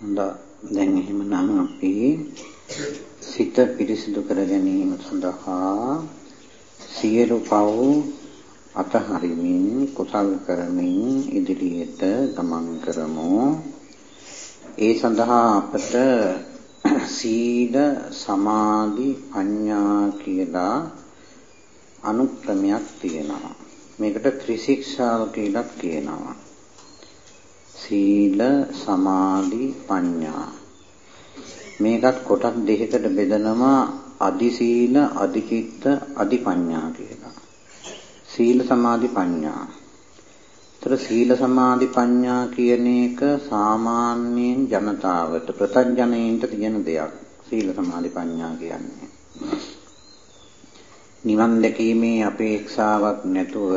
දැන් එහෙමනම් අපි සිත පිරිසිදු කර ගැනීම සඳහා සියලු පව් අතහරිමින් කුසල් කරමින් ඉදිරියට ගමන් කරමු. ඒ සඳහා අපට සීල සමාධි ප්‍රඥා කියලා අනුක්‍රමයක් තියෙනවා. මේකට ත්‍රිශික්ෂාව කියලා කියනවා. සීල සමාධි ප්‍රඥා මේකත් කොටස් දෙකකට බෙදනවා අදි සීල අදි චිත්ත අදි ප්‍රඥා කියලා. සීල සමාධි ප්‍රඥා ତර සීල සමාධි ප්‍රඥා කියන එක සාමාන්‍යයෙන් ජනතාවට ප්‍රත්‍යඥයින්ට තියෙන දෙයක්. සීල සමාධි ප්‍රඥා කියන්නේ. නිවන් දැකීමේ අපේක්ෂාවක් නැතුව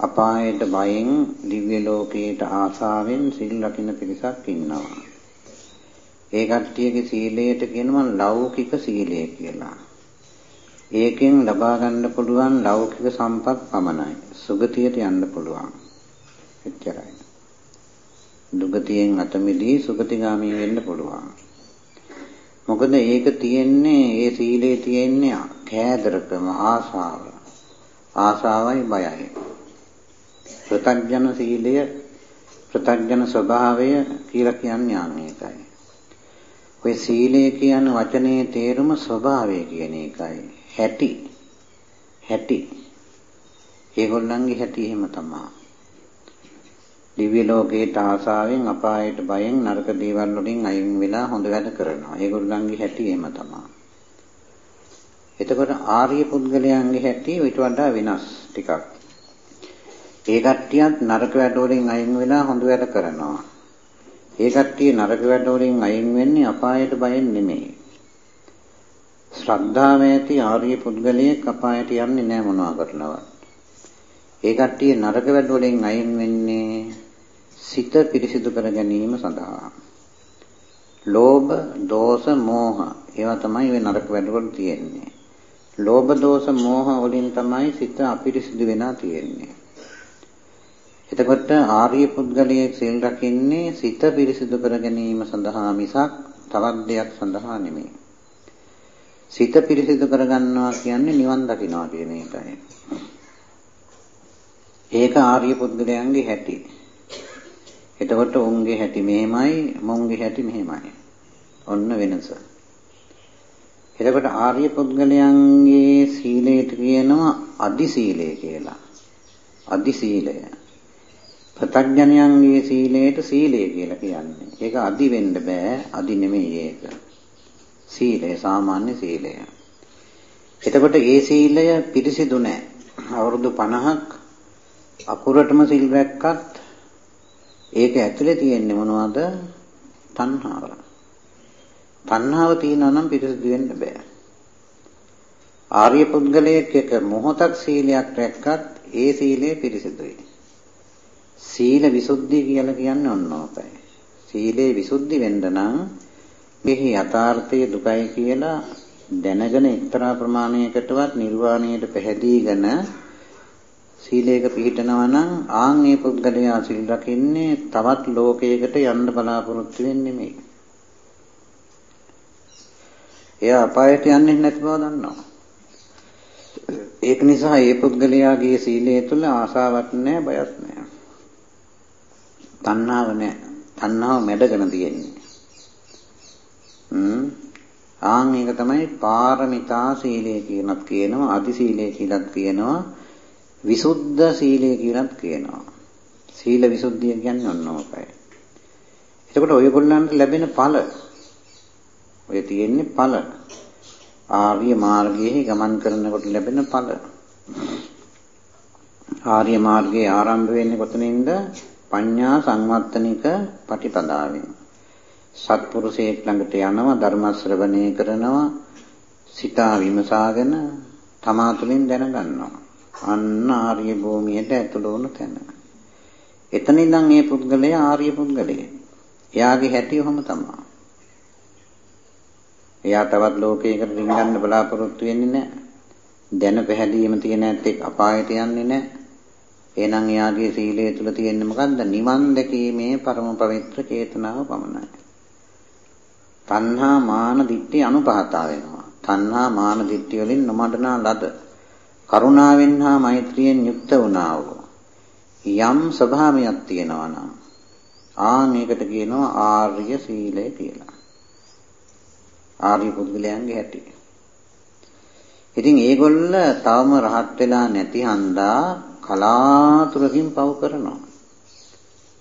අපායට බයෙන් දිව්‍ය ලෝකයට ආසාවෙන් සිල් රකින්න පිරිසක් ඉන්නවා. ඒ කට්ටියගේ සීලයට කියනවා ලෞකික සීලය කියලා. ඒකෙන් ලබා ගන්න පුළුවන් ලෞකික සම්පත් පමණයි. සුගතියට යන්න පුළුවන්. එච්චරයි. දුගතියෙන් අත මිදී සුගතිගාමී වෙන්න පුළුවන්. මොකද ඒක තියෙන්නේ ඒ සීලේ තියෙන්නේ කෑදරකම ආසාව. ආසාවයි බයයි. ප්‍රතඥන සීලය ප්‍රතඥන ස්වභාවය කියලා කියන්නේ ආන්නේකයි. ඔය සීලය කියන වචනේ තේරුම ස්වභාවය කියන එකයි. හැටි. හැටි. ඒගොල්ලන්ගේ හැටි එහෙම තමයි. දිව්‍ය ලෝකේට ආසාවෙන් අපායට බයෙන් නරක දේවල් වලින් අයින් වෙලා හොඳ වැඩ කරනවා. ඒගොල්ලන්ගේ හැටි එහෙම තමයි. එතකොට ආර්ය පුද්ගලයන්ගේ හැටි ඊට වඩා වෙනස් ටිකක්. ඒ කට්ටියත් නරක වැඩ වලින් අයින් වෙලා හොඳ වැඩ කරනවා. ඒ කට්ටිය නරක වැඩ වලින් අයින් වෙන්නේ අපායට බයෙන් නෙමෙයි. ශ්‍රද්ධාව ඇති ආර්ය පුද්ගලයෙක් අපායට යන්නේ නැහැ මොනවා කරනවත්. ඒ කට්ටිය නරක වැඩ වලින් අයින් වෙන්නේ සිත පිරිසිදු කර ගැනීම සඳහා. ලෝභ, දෝෂ, මෝහ ඒවා තමයි මේ නරක වැඩවල තියෙන්නේ. ලෝභ, දෝෂ, මෝහ වලින් තමයි සිත අපිරිසිදු වෙනා තියෙන්නේ. එතකොට ආර්ය පුද්ගලයෙක් සිල් රකින්නේ සිත පිරිසිදු කර ගැනීම සඳහා මිසක් තවත් දෙයක් සඳහා නෙමෙයි. සිත පිරිසිදු කර ගන්නවා කියන්නේ නිවන් දකින්නවා කියන එකයි. ඒක ආර්ය පුද්ගලයන්ගේ හැටි. එතකොට උන්ගේ හැටි මෙහෙමයි, මොන්ගේ හැටි මෙහෙමයි. ඔන්න වෙනස. එතකොට ආර්ය පුද්ගලයන්ගේ සීලයට කියනවා අදි සීලය කියලා. අදි සීලය. ප්‍රතඥයන්ගේ සීලයට සීලය කියලා කියන්නේ. ඒක අදි වෙන්න බෑ. අදි නෙමෙයි ඒක. සීලය සාමාන්‍ය සීලය. එතකොට ඒ සීලය පිරිසිදු නෑ. අවුරුදු 50ක් අකුරටම සිල් රැක්කත් ඒක ඇතුලේ තියෙන්නේ මොනවද? තණ්හාව. තණ්හාව තියෙනවා නම් පිරිසිදු වෙන්න බෑ. ආර්ය පුද්ගලයෙක් එක මොහොතක් සීලයක් රැක්කත් ඒ සීලය පිරිසිදුයි. සීල විසුද්ධිය කියලා කියන්නේ ඔන්න ඕකයි. සීලේ විසුද්ධි වෙන්න නම් මෙහි යථාර්ථය දුකයි කියලා දැනගෙන එක්තරා ප්‍රමාණයකටවත් නිර්වාණයට පැහැදීගෙන සීලයක පිළිපිටනවා නම් ආන් මේ පුද්ගලයා සිල් රකින්නේ තවත් ලෝකයකට යන්න බලාපොරොත්තු වෙන්නේ නෙමෙයි. එයා අපායට යන්නේ නැති බව දන්නවා. ඒක නිසා මේ පුද්ගලයාගේ සීලය තුළ ආසාවක් නැහැ, බයක් නැහැ. තණ්හාව නැහැ. තණ්හාව මැඩගෙන තියෙන්නේ. හ්ම් ආන් ඒක තමයි පාරමිතා සීලය කියනත් කියනවා, අදි සීලය කියලාත් කියනවා, විසුද්ධ සීලය කියලාත් කියනවා. සීල විසුද්ධිය කියන්නේ ඔන්න ඕකයි. එතකොට ඔයගොල්ලන්ට ලැබෙන ඵල ඔය තියෙන්නේ ඵල. ආර්ය මාර්ගයේ ගමන් කරනකොට ලැබෙන ඵල. ආර්ය මාර්ගයේ ආරම්භ වෙන්නේ කොතනින්ද? පඤ්ඤා සංවත්තනික පටිපදාවෙන්. සත්පුරුෂයෙක් ළඟට යනවා ධර්ම ශ්‍රවණය කරනවා සිතා විමසාගෙන තමා තුළින් දැනගන්නවා. අන්න ආර්ය භූමියට ඇතුළු වුණ තැන. එතන ඉඳන් මේ පුද්ගලයා ආර්ය පුද්ගලයෙක්. එයාගේ හැටි ඔහම තමයි. එයා තවත් ලෝකයකට රිංගන්න බලාපොරොත්තු වෙන්නේ නැහැ. දැන පැහැදීම තියෙන ඇත්තෙක් අපායට යන්නේ නැහැ. එහෙනම් එයාගේ සීලය තුල තියෙන්නේ මොකද්ද? නිවන් දැකීමේ පරම පවිත්‍ර චේතනාව පමණයි. තණ්හා මාන දිට්ඨි අනුපහතා වෙනවා. තණ්හා මාන දිට්ඨි වලින් නොමඩනා ලද කරුණාවෙන් හා මෛත්‍රියෙන් යුක්ත වුණා වූ යම් ස්වභාවයක් තියෙනවා නම් ආ මේකට කියනවා ආර්ය සීලය කියලා. ආර්ය පුද්ගලයන්ගේ හැටි. ඉතින් ඒගොල්ල තවම රහත් වෙලා නැති හන්දා කලාතුරකින් පව කරනවා.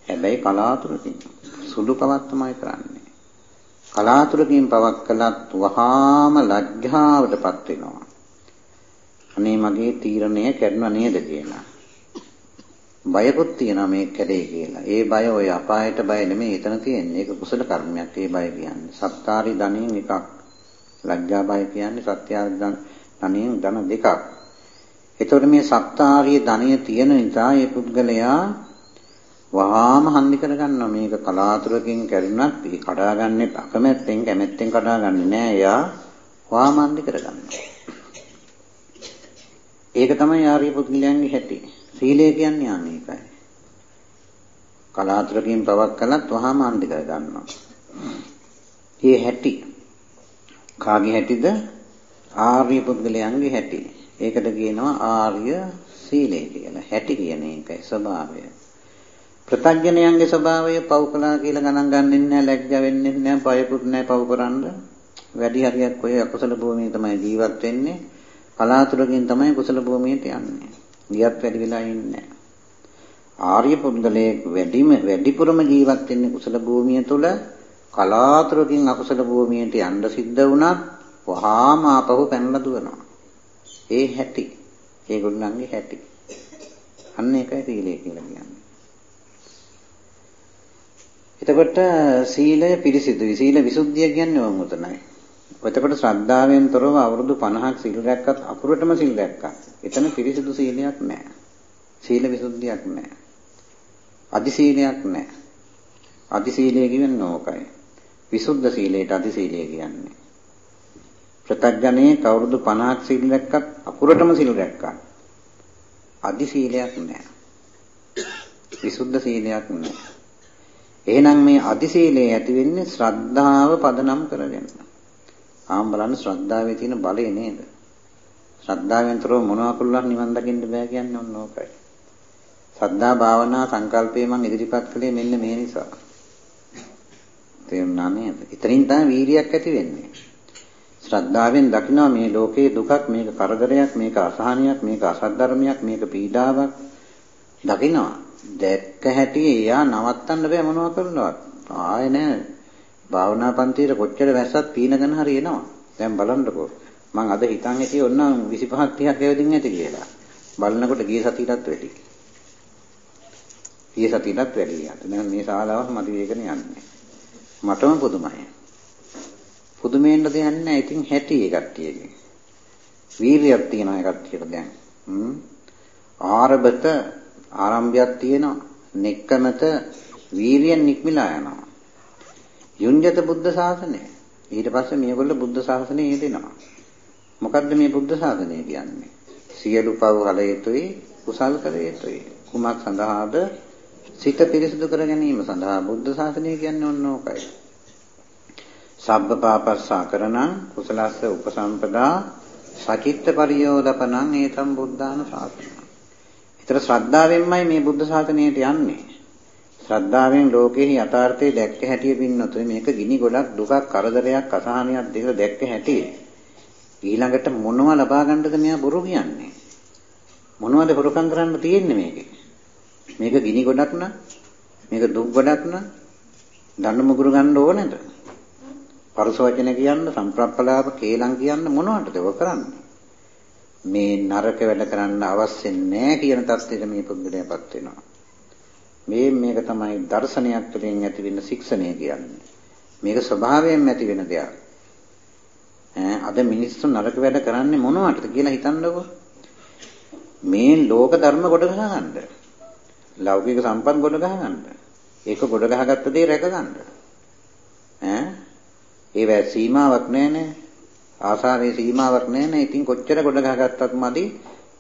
හැබැයි කලාතුරකින් සුළු පවක් තමයි කරන්නේ. කලාතුරකින් පවක් කළත් වහාම ලැජ්ජාවටපත් වෙනවා. අනේ මගේ තීරණය කරනවා නේද කියලා. බයකුත් තියෙනවා මේ කැඩේ කියලා. ඒ බය ඔය අපායට බය නෙමෙයි එතන තියෙන්නේ. ඒක කුසල කර්මයක් ඒ බය කියන්නේ. සත්තාරි ධනෙන් එකක්. ලැජ්ජා බය කියන්නේ සත්‍යාරි ධනෙන් ධන දෙකක්. එතකොට මේ සත්තාරිය ධනය තියෙන නිසා මේ පුද්ගලයා වහාම හන්දි කරගන්නවා. මේක කලාතුරකින් කැඩුනත් ඒ කඩාගන්නේ අකමැත්තෙන් කැමැත්තෙන් කඩාගන්නේ නෑ. එයා වහාම හන්දි කරගන්නවා. ඒක තමයි ආර්ය පුද්ගලයන්ගේ හැටි. සීලය කියන්නේ අනේකයි කලාතුරකින් පවක් කළත් වහාම හන්දි කරගන්නවා. මේ හැටි. කාගේ හැටිද? ආර්ය පුද්ගලයන්ගේ හැටි. ඒකට කියනවා ආර්ය සීලය කියලා. හැටි කියන එකයි ස්වභාවය. ප්‍රත්‍යඥයන්ගේ ස්වභාවය පව් කළා කියලා ගණන් ගන්නෙ නැහැ, ලැජ්ජා වෙන්නේ නැහැ, බයකුත් නැහැ පව් කරන්න. වැඩි හරියක් ඔය අකුසල භූමියේ තමයි ජීවත් වෙන්නේ. කලාතුරකින් තමයි කුසල භූමියට යන්නේ. ගියත් වැඩි වෙලා ඉන්නේ ආර්ය පුද්ගලයේ වැඩිම වැඩිපුරම ජීවත් වෙන්නේ කුසල භූමිය තුල කලාතුරකින් අකුසල භූමියට යන්න සිද්ධ වුණත් වහාම ආපහු පැනලා දුවනවා. ඒ හැටි. ඒගොල්ලන්ගේ හැටි. අන්න ඒකයි සීලය කියලා කියන්නේ. එතකොට සීලය පිරිසිදුයි. සීල විසුද්ධිය කියන්නේ වම් උතනයි. එතකොට ශ්‍රද්ධාවෙන් තොරව අවුරුදු 50ක් සීල රැක්කත් අකුරටම සීල රැක්කා. එතන පිරිසිදු සීලයක් නැහැ. සීල විසුද්ධියක් නැහැ. අදි සීලයක් නැහැ. අදි සීලය කියන්නේ ඕකයි. විසුද්ධ සීලයට අදි සීලය කියන්නේ. ප්‍රත්‍යඥයේ කවුරුදු 50ක් සීල රැක්කත් අකුරටම සීල රැක්කා. අදි සීලයක් නැහැ. විසුද්ධ සීලයක් නැහැ. එහෙනම් මේ අදි සීලය ඇති වෙන්නේ ශ්‍රද්ධාව පදනම් කරගෙන. ආම් බලන්න ශ්‍රද්ධාවේ තියෙන බලය නේද? ශ්‍රද්ධාවෙන්තරව මොනවා කළා නිවන් දකින්න බෑ කියන්නේ ඔන්න ඕකයි. ශ්‍රද්ධා භාවනා සංකල්පය මම ඉදිරිපත් කළේ මෙන්න මේ නිසා. තේරුණා නේද? ඉතින් තමයි වීරියක් ඇති වෙන්නේ. ශ්‍රද්ධාවෙන් දකිනවා මේ ලෝකේ දුකක් මේක කරදරයක් මේක අසහනයක් මේක අසද්ධර්මයක් මේක පීඩාවක් දකිනවා. දැක්ක හැටි එයා නවත්තන්න බෑ මොනවා කරනවත්. ආයේ නෑ. භාවනා පන්තියේ කොච්චර වැස්සත් පීනගෙන හරි එනවා. දැන් බලන්නකෝ. මං අද හිතන් හිටියේ ඔන්න 25ක් 30ක් ඇවිදින් ඇති කියලා. බලනකොට ගිය සතියටත් වැඩි. ගිය සතියටත් වැඩි. යන්න මේ ශාලාව මදි වේගන යන්නේ. මටම පුදුමයි. පුදුමෙන්න දෙයක් නැහැ. ඉතින් හැටි ඒ කට්ටියගේ. වීරියක් තියෙනවා ඒ කට්ටියට දැන්. හ්ම්. ආරබත ආරම්භයක් තියෙනවා. නෙක්කමත වීරියෙන් නික්මිලා යනවා. යුඤ්ජත බුද්ධ ශාසනය. ඊට පස්සේ මේගොල්ලෝ බුද්ධ ශාසනය යෙදෙනවා. මොකද්ද මේ බුද්ධ ශාසනය කියන්නේ? සියලු පව් හල යුතුයි, කුසල් කර යුතුයි. කුමක් සඳහාද? සිත පිරිසිදු කර ගැනීම සඳහා බුද්ධ ශාසනය කියන්නේ ඔන්න ඕකයි. සබ්බ පාපස්සා කරණං කුසලස්ස උපසම්පදා සචිත්ත පරියෝදපනං ඒතම් බුද්ධාන ශාසනං. ඊතර ශ්‍රද්ධාවෙන්මයි මේ බුද්ධ ශාසනයට යන්නේ. ශ්‍රද්ධාවෙන් ලෝකෙහි යථාර්ථය දැක්ක හැටිය පින්නොත් මේක ගිනි ගොඩක් දුකක් කරදරයක් අසහනයක් දෙක දැක්ක හැටි. ඊළඟට මොනව ලබා ගන්නද මෙයා බොරු කියන්නේ? මොනවද හොරකම් කරන්න තියෙන්නේ මේකේ? මේක ගිනි ගොඩක් න ะ මේක දුක් ගොඩක් න ะ දඬු මුගුරු ගන්න ඕනේද? පරස වචන කියන්න සම්ප්‍රප්පලාප කේලම් කියන්න මොනවටද ඔය කරන්නේ? මේ නරක වැඩ කරන්න අවශ්‍ය නැහැ කියන தත්ත්වෙට මේ පුද්ගලයාපත් වෙනවා. මේ මේක තමයි දර්ශනයක් තුළින් ඇති වෙන ශික්ෂණය කියන්නේ. මේක ස්වභාවයෙන්ම ඇති වෙන දෙයක්. ඈ අද මිනිස්සු නරක වැඩ කරන්නේ මොනවටද කියලා හිතන්නකෝ. මේ ලෝක ධර්ම ගොඩ ගහගන්න. ලෞකික සම්පත් ගොඩ ගහගන්න. ඒක ගොඩ ගහගත්ත දේ රැක ගන්න. ඈ ඒවැ සීමාවක් නැහැ නේ. ආසාවේ සීමාවක් නැහැ නේ. ඉතින් කොච්චර ගොඩ ගහගත්තත් මදි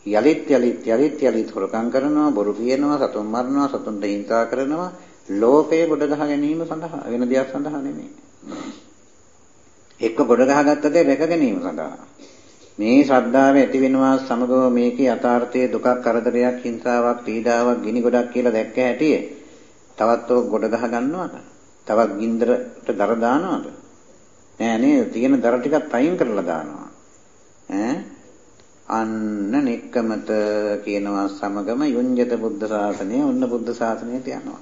යලිත් යලිත් යලිත් යලිත් හොරකම් කරනවා, බොරු කියනවා, සතුන් මරනවා, සතුන්ට හිංසා කරනවා, ලෝකය ගොඩ ගහ ගැනීම සඳහා වෙන දෙයක් සඳහා නෙමෙයි. එක්ක ගොඩ ගහගත්ත දේ රැක ගැනීම සඳහා. මේ ශ්‍රද්ධාව ඇති වෙනවා සමගව මේකේ යථාර්ථයේ දුකක් කරදරයක් හිංසාවක් පීඩාවක් ගිනි ගොඩක් කියලා දැක්ක හැටියේ තවත් ඔක් ගොඩ ගහ ගන්නවද? තවත් ගින්දරට දර දානවද? නෑ නේද? තියෙන දර ටිකක් අයින් කරලා දානවා. ඈ අන්න නික්කමත කියනවා සමගම යුඤ්ජත බුද්ධ ශාසනය ඔන්න බුද්ධ ශාසනයට යනවා.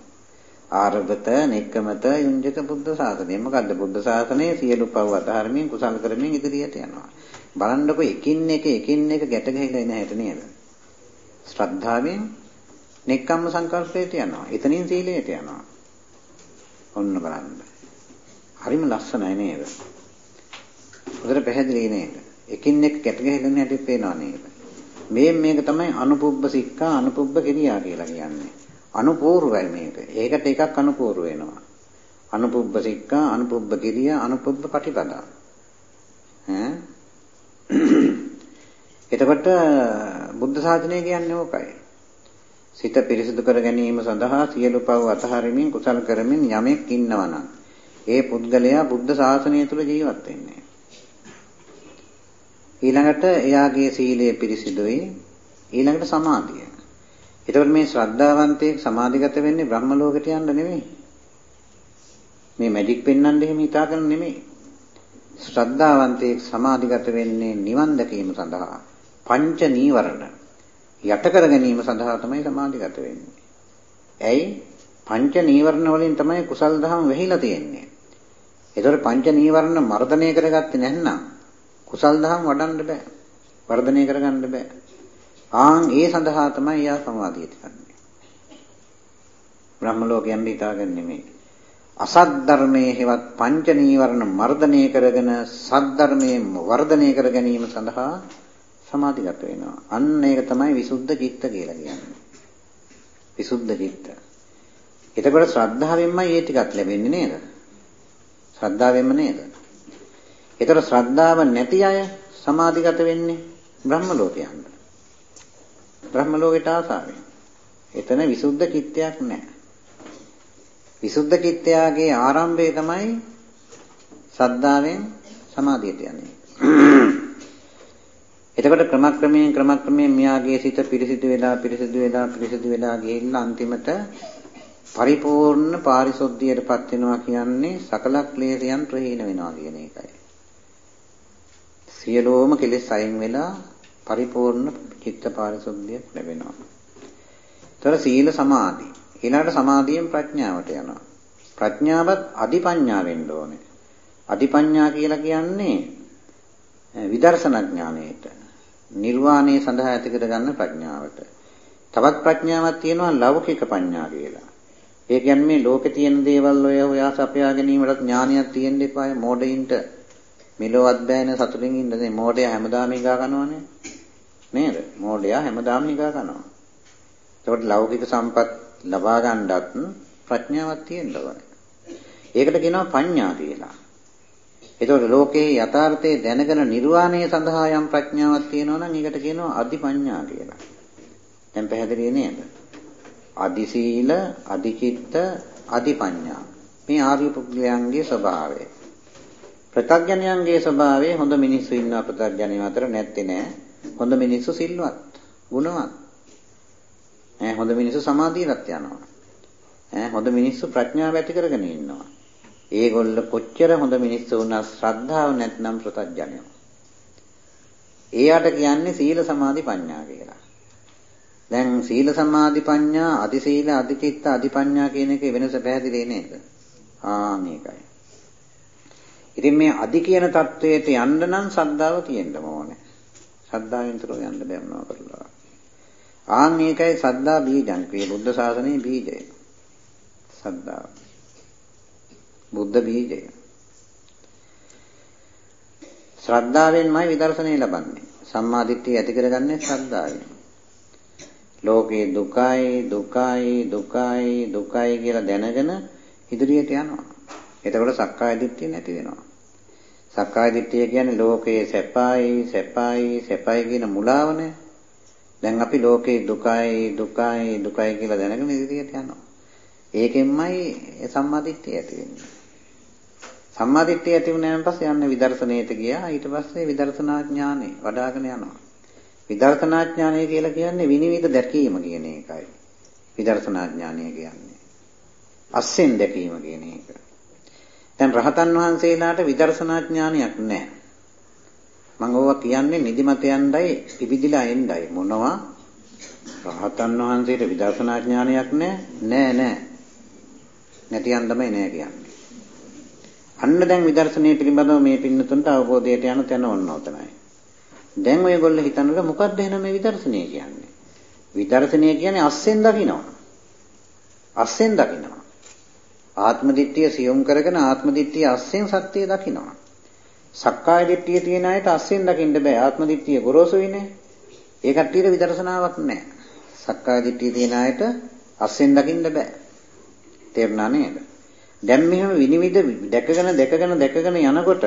ආරබත නික්කමත යුඤ්ජත බුද්ධ ශාසනය. මොකද්ද බුද්ධ ශාසනය සියලු පව් අතහරමින් කුසල් කරමින් ඉදිරියට යනවා. බලන්නකො එකින් එක එකින් එක ගැට ගහලා එන හැට නේද? ශ්‍රද්ධාවෙන් නෙක්ඛම්ම සංකල්පයට යනවා. එතනින් සීලයට යනවා. ඔන්න බලන්න. හරිම ලස්සනයි නේද? හොඳට පැහැදිලි නේද? එකින් එක ගැට ගහලා එන හැටි පේනවා නේද? මේ මේක තමයි අනුපුබ්බ සික්ඛා අනුපුබ්බ කිරියා කියලා කියන්නේ. අනුපූර්වයි මේක. ඒකට එකක් අනුපූර්ව වෙනවා. අනුපුබ්බ සික්ඛා අනුපුබ්බ කිරියා අනුපුබ්බ පටිපදා. ඈ එතකොට බුද්ධ ශාසනය කියන්නේ ඕකයි. සිත පිරිසිදු කර ගැනීම සඳහා සියලු පව් අතහරිමින් කුසල් කරමින් යමෙක් ඉන්නවනම් ඒ පුද්ගලයා බුද්ධ ශාසනය තුල ජීවත් වෙන්නේ. ඊළඟට එයාගේ සීලය පිරිසිදුයි. ඊළඟට සමාධිය. එතකොට මේ ශ්‍රද්ධාවන්තයෙක් සමාධිගත වෙන්නේ බ්‍රහ්ම ලෝකයට යන්න නෙමෙයි. මේ මැජික් පෙන්වන්න එහෙම හිතාගෙන නෙමෙයි. ශ්‍රද්ධාවන්තයෙක් සමාධිගත වෙන්නේ නිවන් දැකීම සඳහා පංච නීවරණ යට කර ගැනීම සඳහා තමයි සමාධිගත වෙන්නේ. ඇයි? පංච නීවරණ වලින් තමයි කුසල් දහම් වෙහිලා තියෙන්නේ. ඒතකොට පංච නීවරණ මර්ධනය කරගත්තේ නැත්නම් කුසල් දහම් වඩන්න බෑ. වර්ධනය කරගන්න බෑ. ආන් ඒ සඳහා තමයි යා සමාධියට ගන්නේ. බ්‍රහ්ම ලෝකයෙන් හිතාගෙන නෙමෙයි. අසත් ධර්මයේ හෙවත් පංච නීවරණ මර්ධනය කරගෙන සත් ධර්මයේ වර්ධනය කර ගැනීම සඳහා සමාධිගත වෙනවා. අන්න ඒක තමයි විසුද්ධ චිත්ත කියලා කියන්නේ. විසුද්ධ චිත්ත. එතකොට ශ්‍රද්ධාවෙන්මයි ඒ ටිකක් ලැබෙන්නේ නේද? ශ්‍රද්ධාවෙන්ම නේද? ඒතර ශ්‍රද්ධාව නැති අය සමාධිගත වෙන්නේ බ්‍රහ්ම ලෝකයන්ට. බ්‍රහ්ම ලෝකයට ආසාවෙන්. එතන විසුද්ධ චිත්තයක් නැහැ. විසුද්ධ චිත්තයාගේ ආරම්භය තමයි සද්ධාවෙන් සමාධියට යන්නේ. එතකොට ක්‍රමක්‍රමයෙන් ක්‍රමක්‍රමයෙන් මෙයාගේ සිත පිරිසිදු වෙලා පිරිසිදු වෙලා පිරිසිදු වෙලා ගිහිල්ලා අන්තිමට පරිපූර්ණ පාරිශුද්ධියටපත් වෙනවා කියන්නේ සකල ක්ලේශයන් ප්‍රහීන වෙනවා කියන එකයි. සියලෝම කෙලෙස් අයින් වෙලා පරිපූර්ණ චිත්ත පාරිශුද්ධිය ලැබෙනවා. ତර සීල සමාධි ඊළඟට සමාධියෙන් ප්‍රඥාවට යනවා. ප්‍රඥාවත් අධිපඤ්ඤා වෙන්න ඕනේ. අධිපඤ්ඤා කියලා කියන්නේ විදර්ශනා ඥානයට. නිර්වාණය සඳහා ඇති කරගන්න ප්‍රඥාවට. තවත් ප්‍රඥාවක් තියෙනවා ලෞකික ප්‍රඥා කියලා. ඒ කියන්නේ මේ ලෝකේ තියෙන දේවල් ඔය හොයා සපයා ගැනීමට ඥානයක් තියෙන්න එපා. මෝඩයින්ට මෙලොවත් බෑන සතුටින් ඉන්න මෝඩයා හැමදාම හිගා කරනවනේ. නේද? මෝඩයා හැමදාම හිගා කරනවා. ඒකට ලෞකික සම්පත් ලබා ගන්නත් ප්‍රඥාවක් තියෙන්න ඕනේ. ඒකට කියනවා පඤ්ඤා කියලා. ඒතකොට ලෝකේ යථාර්ථයේ දැනගෙන නිර්වාණය සඳහා යම් ප්‍රඥාවක් තියෙනවා නම් ඒකට කියනවා අධිපඤ්ඤා කියලා. දැන් පැහැදිලි නේද? අදි සීල, අදි චිත්ත, අධිපඤ්ඤා. මේ ආර්ය පුද්ගලයන්ගේ ස්වභාවය. ප්‍රත්‍යඥයන්ගේ ස්වභාවය හොඳ මිනිස්සු ඉන්නවා ප්‍රත්‍යඥයන් අතර නැත්තේ නෑ. හොඳ මිනිස්සු සිල්වත්, ගුණවත්. ඈ හොඳ මිනිස්සු සමාධියට යනවා. ඈ හොඳ මිනිස්සු ප්‍රඥාව ඇති කරගෙන ඉන්නවා. ඒගොල්ල කොච්චර හොඳ මිනිස්සු වුණත් ශ්‍රද්ධාව නැත්නම් ප්‍රත්‍යඥයෝ. එයාට කියන්නේ සීල සමාධි ප්‍රඥා කියලා. දැන් සීල සමාධි ප්‍රඥා අදි සීල අදි චිත්ත අදි ප්‍රඥා කියන එකේ වෙනස පැහැදිලි නේද? ආ මේකයි. ඉතින් මේ අදි කියන தത്വයට යන්න නම් සද්ධාව තියෙන්න ඕනේ. සද්ධාවෙන් තුරව යන්න බැන්නා කරලා. ආන් මේකයි සද්ධා බීජං කියේ බුද්ධ ශාසනයේ බීජය. සද්ධා. බුද්ධ බීජය. ශ්‍රද්ධාවෙන්මයි විදර්ශනය ලබන්නේ. සම්මා දිට්ඨිය ඇති කරගන්නේ ශ්‍රද්ධාවෙන්. ලෝකේ දුකයි දුකයි දුකයි දුකයි කියලා දැනගෙන ඉදිරියට යනවා. එතකොට සක්කාය දිට්ඨිය නැති වෙනවා. සක්කාය දිට්ඨිය කියන්නේ ලෝකයේ සැපයි සැපයි සැපයි කියන මුලාවනේ. දැන් අපි ලෝකේ දුකයි දුකයි දුකයි කියලා දැනගෙන ඉදිරියට යනවා. ඒකෙන්මයි සම්මාදිට්ඨිය ඇති වෙන්නේ. සම්මාදිට්ඨිය ඇති වුණාන් පස්සේ යන්නේ විදර්ශනයට ගියා. ඊට පස්සේ විදර්ශනා ඥානෙ වඩ아가න යනවා. විදර්ශනා ඥානය කියලා කියන්නේ විනිවිද දැකීම කියන එකයි. විදර්ශනා ඥානය කියන්නේ. අස්සෙන් දැකීම කියන එක. දැන් රහතන් වහන්සේලාට විදර්ශනා ඥානයක් නැහැ. මම ඕවා කියන්නේ නිදිමත යන්නයි පිබිදිලා එන්නයි මොනවා රහතන් වහන්සේට විදර්ශනා ඥානයක් නැහැ නෑ නෑ නැති යන්නමයි නෑ කියන්නේ අන්න දැන් විදර්ශනය පිළිබඳව මේ පින්නතුන්ට අවබෝධයට යන තැන ඔන්න ඔතනයි දැන් ඔයගොල්ලෝ හිතනකොට මොකක්ද එහෙනම් මේ විදර්ශනය කියන්නේ විදර්ශනය කියන්නේ අස්සෙන් දකිනවා අස්සෙන් දකිනවා ආත්ම දිට්ඨිය සියුම් කරගෙන ආත්ම දිට්ඨිය අස්සෙන් සත්‍යය දකිනවා සක්කාය දිට්ඨිය තියෙන අයට අස්සෙන් දකින්න බෑ. ආත්ම දිට්ඨිය ගොරෝසුයිනේ. ඒ කට්ටියට විදර්ශනාවක් නැහැ. සක්කාය දිට්ඨිය තියෙන අයට අස්සෙන් දකින්න බෑ. තේරුණා නේද? දැන් මෙහෙම විනිවිද දැකගෙන දැකගෙන දැකගෙන යනකොට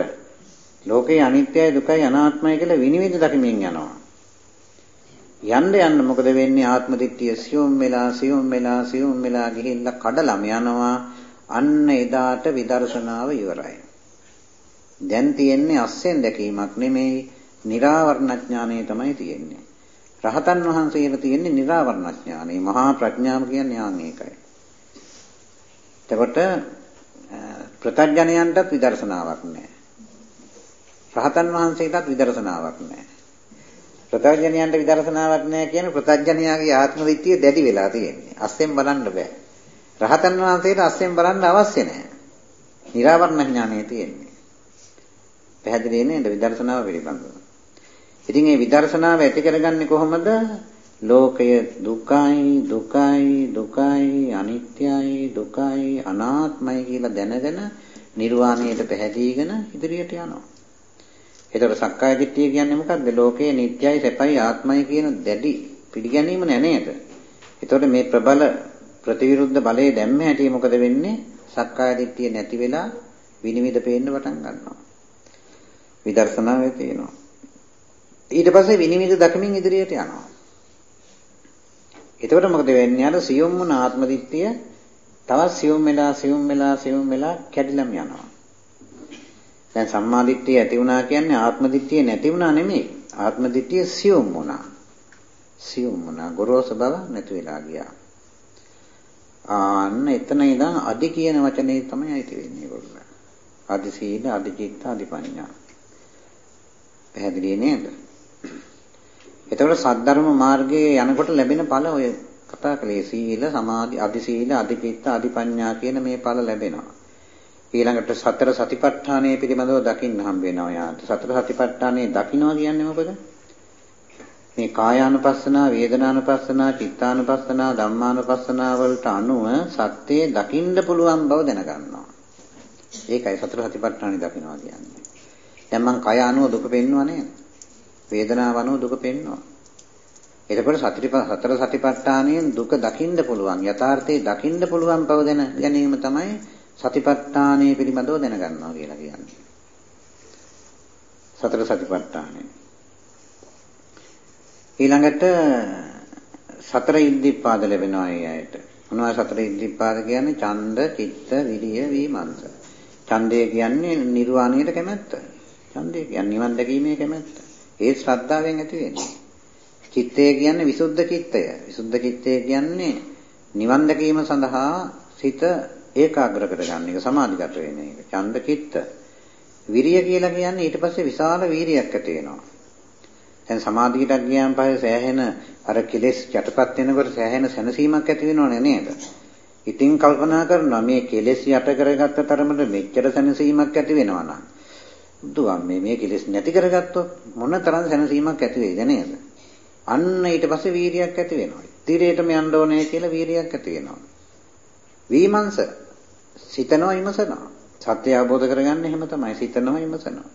ලෝකේ අනිත්‍යයි දුකයි අනාත්මයි කියලා විනිවිද දකිමින් යනවා. යන්න යන්න මොකද වෙන්නේ ආත්ම දිට්ඨිය සියුම් වෙලා සියුම් වෙලා සියුම් වෙලා ගිහිල්ලා කඩලම යනවා. අන්න එදාට විදර්ශනාව ඉවරයි. දැන් තියෙන්නේ අස්සෙන් දැකීමක් නෙමෙයි නිරාවරණ ඥානය තමයි තියෙන්නේ. රහතන් වහන්සේලා තියෙන්නේ නිරාවරණ ඥානය. මහා ප්‍රඥාව කියන්නේ යාන් ඒකයි. එතකොට ප්‍රත්‍යඥයන්ටත් විදර්ශනාවක් නැහැ. රහතන් වහන්සේටත් විදර්ශනාවක් නැහැ. ප්‍රත්‍යඥයන්ට විදර්ශනාවක් නැහැ කියන්නේ ප්‍රත්‍යඥයාගේ ආත්ම දිට්ඨිය දැඩි වෙලා තියෙන්නේ. අස්සෙන් බලන්න බෑ. රහතන් වහන්සේට අස්සෙන් බලන්න අවශ්‍ය නැහැ. නිරාවරණ ඥානය තියෙන්නේ. පැහැදිලි නේද විදර්ශනාව පිළිබඳව. ඉතින් මේ විදර්ශනාව ඇති කරගන්නේ කොහොමද? ලෝකය දුකයි දුකයි දුකයි අනිත්‍යයි දුකයි අනාත්මයි කියලා දැනගෙන නිර්වාණයට පැහැදීගෙන ඉදිරියට යනවා. ඒතර සක්කාය දිට්ඨිය කියන්නේ මොකද්ද? ලෝකයේ නිට්ටයයි සැපයි ආත්මයි කියන දැඩි පිළිගැනීම නෑ නේද? ඒතකොට මේ ප්‍රබල ප්‍රතිවිරුද්ධ බලයේ දැම්ම හැටි මොකද වෙන්නේ? සක්කාය දිට්ඨිය නැති වෙලා විනිවිද පේන්න පටන් ගන්නවා. විදර්ශනාවේ තියෙනවා. ඊට පස්සේ විනිවිද දකිමින් ඉදිරියට යනවා. එතකොට මොකද වෙන්නේ? අර සියුම් වුණ ආත්ම දිට්ඨිය තවත් සියුම් වෙලා සියුම් වෙලා සියුම් වෙලා කැඩිලම යනවා. දැන් සම්මා දිට්ඨිය ඇති වුණා කියන්නේ ආත්ම දිට්ඨිය නැති වුණා නෙමෙයි. ආත්ම දිට්ඨිය සියුම් වුණා. සියුම් වුණා. ගොරෝසු බව නැති වෙලා ගියා. ආන්න එතන ඉඳන් අදි කියන වචනේ තමයි ඇති වෙන්නේ ඒගොල්ලෝ. අදි සීල, අදි චිත්ත, අදි පඤ්ඤා. පැහැදිලි නේද? එතකොට සද්ධර්ම මාර්ගයේ යනකොට ලැබෙන ඵල ඔය කතා කළේ සීල, සමාධි, අධි සීල, අධි චිත්ත, අධි පඤ්ඤා කියන මේ ඵල ලැබෙනවා. ඊළඟට සතර සතිපට්ඨානය පිළිබඳව දකින්න හම්බ වෙනවා යාට. සතර සතිපට්ඨානය දකින්නවා කියන්නේ මොකද? මේ කායානුපස්සනා, වේදනානුපස්සනා, චිත්තානුපස්සනා, ධම්මානුපස්සනා වලට අනුව සත්‍යය දකින්න පුළුවන් බව දැනගන්නවා. ඒකයි සතර සතිපට්ඨානය දකින්නවා කියන්නේ. දැන් මං කය අනුව දුක පෙන්නවා නේද? වේදනාව අනුව දුක පෙන්නවා. එතකොට සතිප සතර සතිපට්ඨානයෙන් දුක දකින්න පුළුවන් යථාර්ථයේ දකින්න පුළුවන් බව දැන ගැනීම තමයි සතිපට්ඨානය පිළිබඳව දැනගන්නවා කියලා කියන්නේ. සතර සතිපට්ඨානය. ඊළඟට සතර ඉද්ධිපාද ලැබෙනවා ඒ අයට. මොනවද සතර ඉද්ධිපාද කියන්නේ? ඡන්ද, චිත්ත, විරිය, වීමංස. ඡන්දය කියන්නේ නිර්වාණයට කැමැත්ත. ඡන්දය කියන්නේ නිවන් දැකීමේ කැමැත්ත. ඒ ශ්‍රද්ධාවෙන් ඇති වෙන්නේ. චිත්තය කියන්නේ විසුද්ධ චිත්තය. විසුද්ධ චිත්තය කියන්නේ නිවන් දැකීම සඳහා සිත ඒකාග්‍ර කරගන්න එක සමාධිගත වෙන එක. ඡන්ද චිත්ත. විරිය කියලා කියන්නේ ඊට පස්සේ විශාල වීරියක් ඇති වෙනවා. දැන් සමාධියට ගියාන් පස්සේ සෑහෙන අර කෙලෙස් යටපත් වෙනකොට සෑහෙන සැනසීමක් ඇති වෙනවනේ නේද? ඉතින් කල්පනා කරනවා මේ කෙලෙස් යට කරගත්ත තරමට මෙච්චර සැනසීමක් ඇති වෙනවා නම් දුවන් මේ මේ කෙලෙස් නැති කරගත්තොත් මොන තරම් සැනසීමක් ඇති වෙයිද නේද? අන්න ඊට පස්සේ වීරියක් ඇති වෙනවා. තිරේටම යන්න ඕනේ කියලා වීරියක් ඇති වෙනවා. විමර්ශ සිතනවා විමසනවා. සත්‍ය අවබෝධ කරගන්න එහෙම තමයි සිතනවා විමසනවා.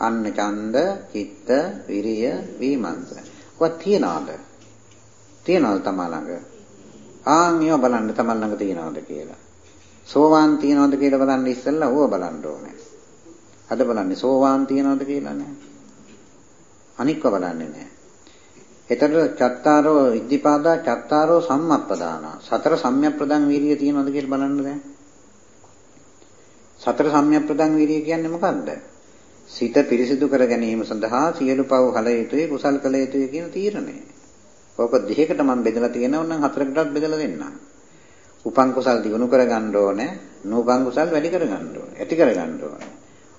අන්න ඡන්ද, චිත්ත, විරිය, විමර්ශ. ඔය තියනවාද? තියනවාද තමා ළඟ? ආන් ඒවා බලන්න තමන් ළඟ තියනවාද කියලා. සෝවාන් තියනවාද කියලා බලන්න ඉස්සෙල්ලා ඕව බලන්න ඕනේ. අද බලන්නේ සෝවාන් තියනවද කියලා නෑ. අනික්ව බලන්නේ නෑ. එතකොට චත්තාරෝ ඉද්ධිපාදා චත්තාරෝ සම්මප්පදාන. සතර සම්‍යක්ප්‍රදං වීර්යය තියෙනවද කියලා බලන්න දැන්. සතර සම්‍යක්ප්‍රදං වීර්යය කියන්නේ මොකද්ද? සිත පිරිසිදු කර ගැනීම සඳහා සියලු පව් හල යුතුයි කුසල් කළ යුතුයි කියන තීරණය. ඕක දෙකකට මම බෙදලා තියෙනවා නම් හතරකටත් බෙදලා දෙන්නම්. උපං කුසල් දිනු කර ගන්න ඕනේ, නූපං කුසල් වැඩි කර ගන්න ඕනේ, ඇති කර ගන්න ඕනේ.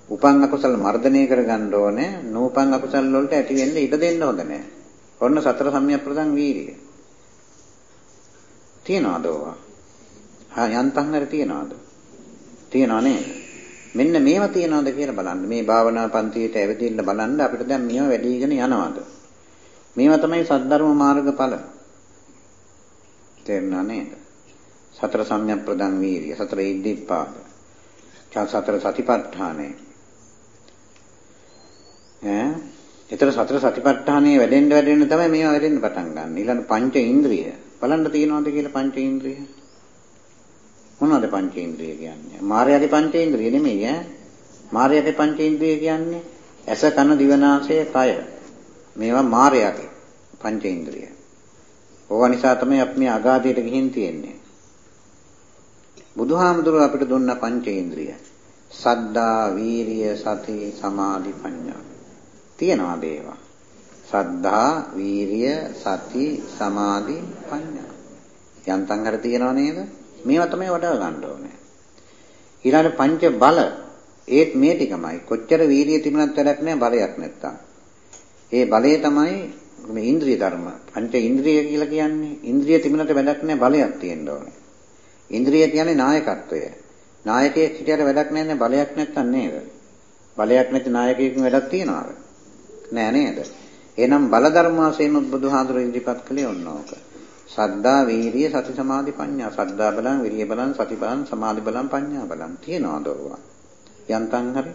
උපං අකුසල් මර්ධනය කර ගන්න ඕනේ, නූපං අකුසල් වලට ඇති වෙන්න ඉඩ දෙන්න හොඳ නැහැ. ඔන්න සතර සම්‍යක් ප්‍රදන් වීර්යය. තියනවාද ඕවා? හා යන්තම් හරි තියනවාද? තියනවා නේද? මෙන්න මේවා තියනවාද කියලා බලන්න. මේ භාවනා පන්තියට ඇවිදින්න බලන්න අපිට දැන් මේවා වැඩිගෙන යනවාද? මේවා තමයි සද්ධර්ම මාර්ගඵල. තේරුණා නේද? සතර සම්‍යක් ප්‍රදන් වීර්ය, සතර ඉද්ධිපාද, සතර සතිපට්ඨානය. ඈ ඒතර සතර සතිපට්ඨානයේ වැඩෙන්න වැඩෙන්න තමයි මේවා වැඩෙන්න පටන් ගන්න. ඊළඟ පංච ඉන්ද්‍රිය. බලන්න තියනවාද කියලා පංච ඉන්ද්‍රිය? මොනවද පංච ඉන්ද්‍රිය කියන්නේ? මායාවේ පංච ඉන්ද්‍රිය නෙමෙයි ඈ. මායාවේ පංච ඉන්ද්‍රිය කියන්නේ ඇස කන දිව නාසය කය. මේවා මායාවේ පංච ඉන්ද්‍රිය. ඕවා නිසා තමයි අපි මේ අගාධයට ගිහින් තියෙන්නේ. බුදුහාමුදුරුවෝ අපිට දුන්න පංච ඉන්ද්‍රිය. සද්දා, වීරිය, සති, සමාධි, ප්‍රඥා. තියනවාද ඒවා? සද්ධා, වීරිය, සති, සමාධි, ප්‍රඥා. යන්තම් හර තියනව නේද? මේවා තමයි වඩා ගන්න ඕනේ. ඊළඟ පංච බල ඒත් මේ ටිකමයි. කොච්චර වීරිය තිබුණත් වැඩක් නැහැ බලයක් නැත්තම්. ඒ බලය තමයි මේ ඉන්ද්‍රිය ධර්ම. පංච ඉන්ද්‍රිය කියලා කියන්නේ ඉන්ද්‍රිය තිබුණට වැඩක් නැහැ බලයක් තියෙන්න ඕනේ. ඉන්ද්‍රිය කියන්නේ නායකත්වය. නායකයෙක් හිටියට වැඩක් නැහැ බලයක් නැත්තම් නේද? බලයක් නැති නායකයෙකුන් වැඩක් තියනවාද? නෑ නේද? එහෙනම් බල ධර්ම වශයෙන් බුදුහාඳුර ඉදිරිපත් කළේ ඔන්නෝක. සද්දා, වීරිය, සති, සමාධි, ප්‍රඥා. සද්දා බලං, විරිය බලං, සති බලං, සමාධි බලං, ප්‍රඥා බලං. තියනවාද ඕවා? යන්තම් හරි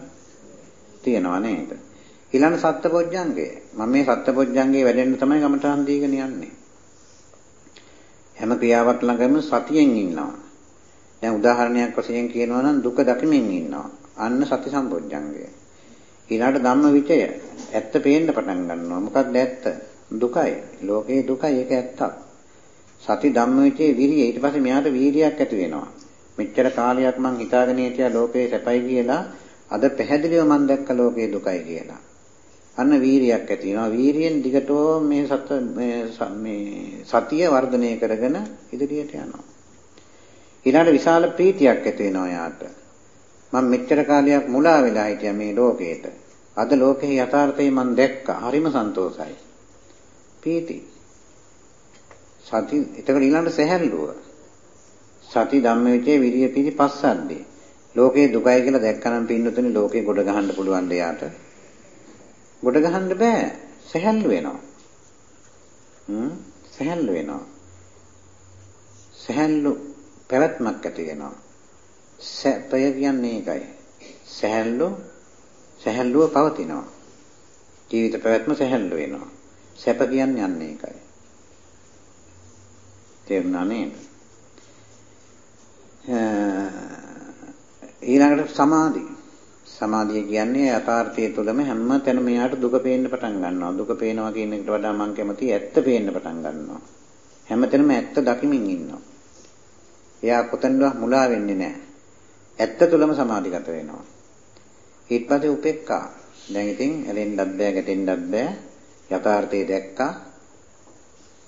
තියනවා නේද? ඊළඟ සත්පොඥංගේ. මම මේ සත්පොඥංගේ වැඩෙන්න තමයි ගමටහන් දීගෙන යන්නේ. හැම ක්‍රියාවක් ළඟම සතියෙන් ඉන්නවා. දැන් උදාහරණයක් වශයෙන් කියනවා නම් දුක දකිමින් ඉන්නවා. අන්න සති සම්පොඥංගය. ඊළාට ධම්ම විචය ඇත්ත පේන්න පටන් ගන්නවා. මොකක්ද ඇත්ත? දුකයි. ලෝකේ දුකයි ඒක ඇත්තක්. සති ධම්ම විචේ විරිය ඊට පස්සේ මෙයාට වීරියක් ඇති වෙනවා. මෙච්චර කාලයක් මං හිතාගෙන හිටියා ලෝකේ සැපයි කියලා අද පැහැදිලිව මං දැක්ක ලෝකේ දුකයි කියලා. අන්න වීරියක් ඇති වෙනවා. වීරියෙන් දිගටම මේ සත මේ සතිය වර්ධනය කරගෙන ඉදිරියට යනවා. ඊළඟ විශාල ප්‍රීතියක් ඇති වෙනවා යාට. මම මෙච්චර කාලයක් මුලා වෙලා හිටියා මේ ලෝකේට. අද ලෝකේ යථාර්ථය මම දැක්කා. හරිම සන්තෝසයි. පීති. සති එතකොට ඊළඟ සැහැල්ලුව. සති ධම්මවිචේ විරිය පීති පස්සද්දේ. ලෝකේ දුකයි කියලා දැක්කනම් පින්නතුනේ ලෝකේ ගොඩ ගහන්න පුළුවන් දෙයට. ගොඩ ගහන්න බෑ. සැහැල්ලු වෙනවා. හ්ම් සැහැල්ලු වෙනවා. සැහැල්ලු පැවැත්මක් ඇති වෙනවා. සැපය කියන්නේ ඒකයි. සැහැල්ලු සැහැල්ලුව පවතිනවා. ජීවිත පැවැත්ම සැහැල්ලු වෙනවා. සැප කියන්නේ යන්නේ ඒකයි. තේරුණා නේද? ඊළඟට සමාධි. සමාධිය කියන්නේ යථාර්ථයේ තුලම හැම තැනම යාට දුක පේන්න පටන් ගන්නවා. දුක පේනවා කියන එකට වඩා මම කැමති ඇත්ත පේන්න පටන් ගන්නවා. හැම තැනම ඇත්ත දකිමින් ඉන්නවා. එයා කොතනවත් මුලා වෙන්නේ නැහැ. ඇත්ත තුලම සමාධිගත වෙනවා. ඊට පස්සේ උපේක්ඛා. දැන් ඉතින් ඇලෙන්නත් බෑ ගැටෙන්නත් බෑ. යථාර්ථය දැක්කා.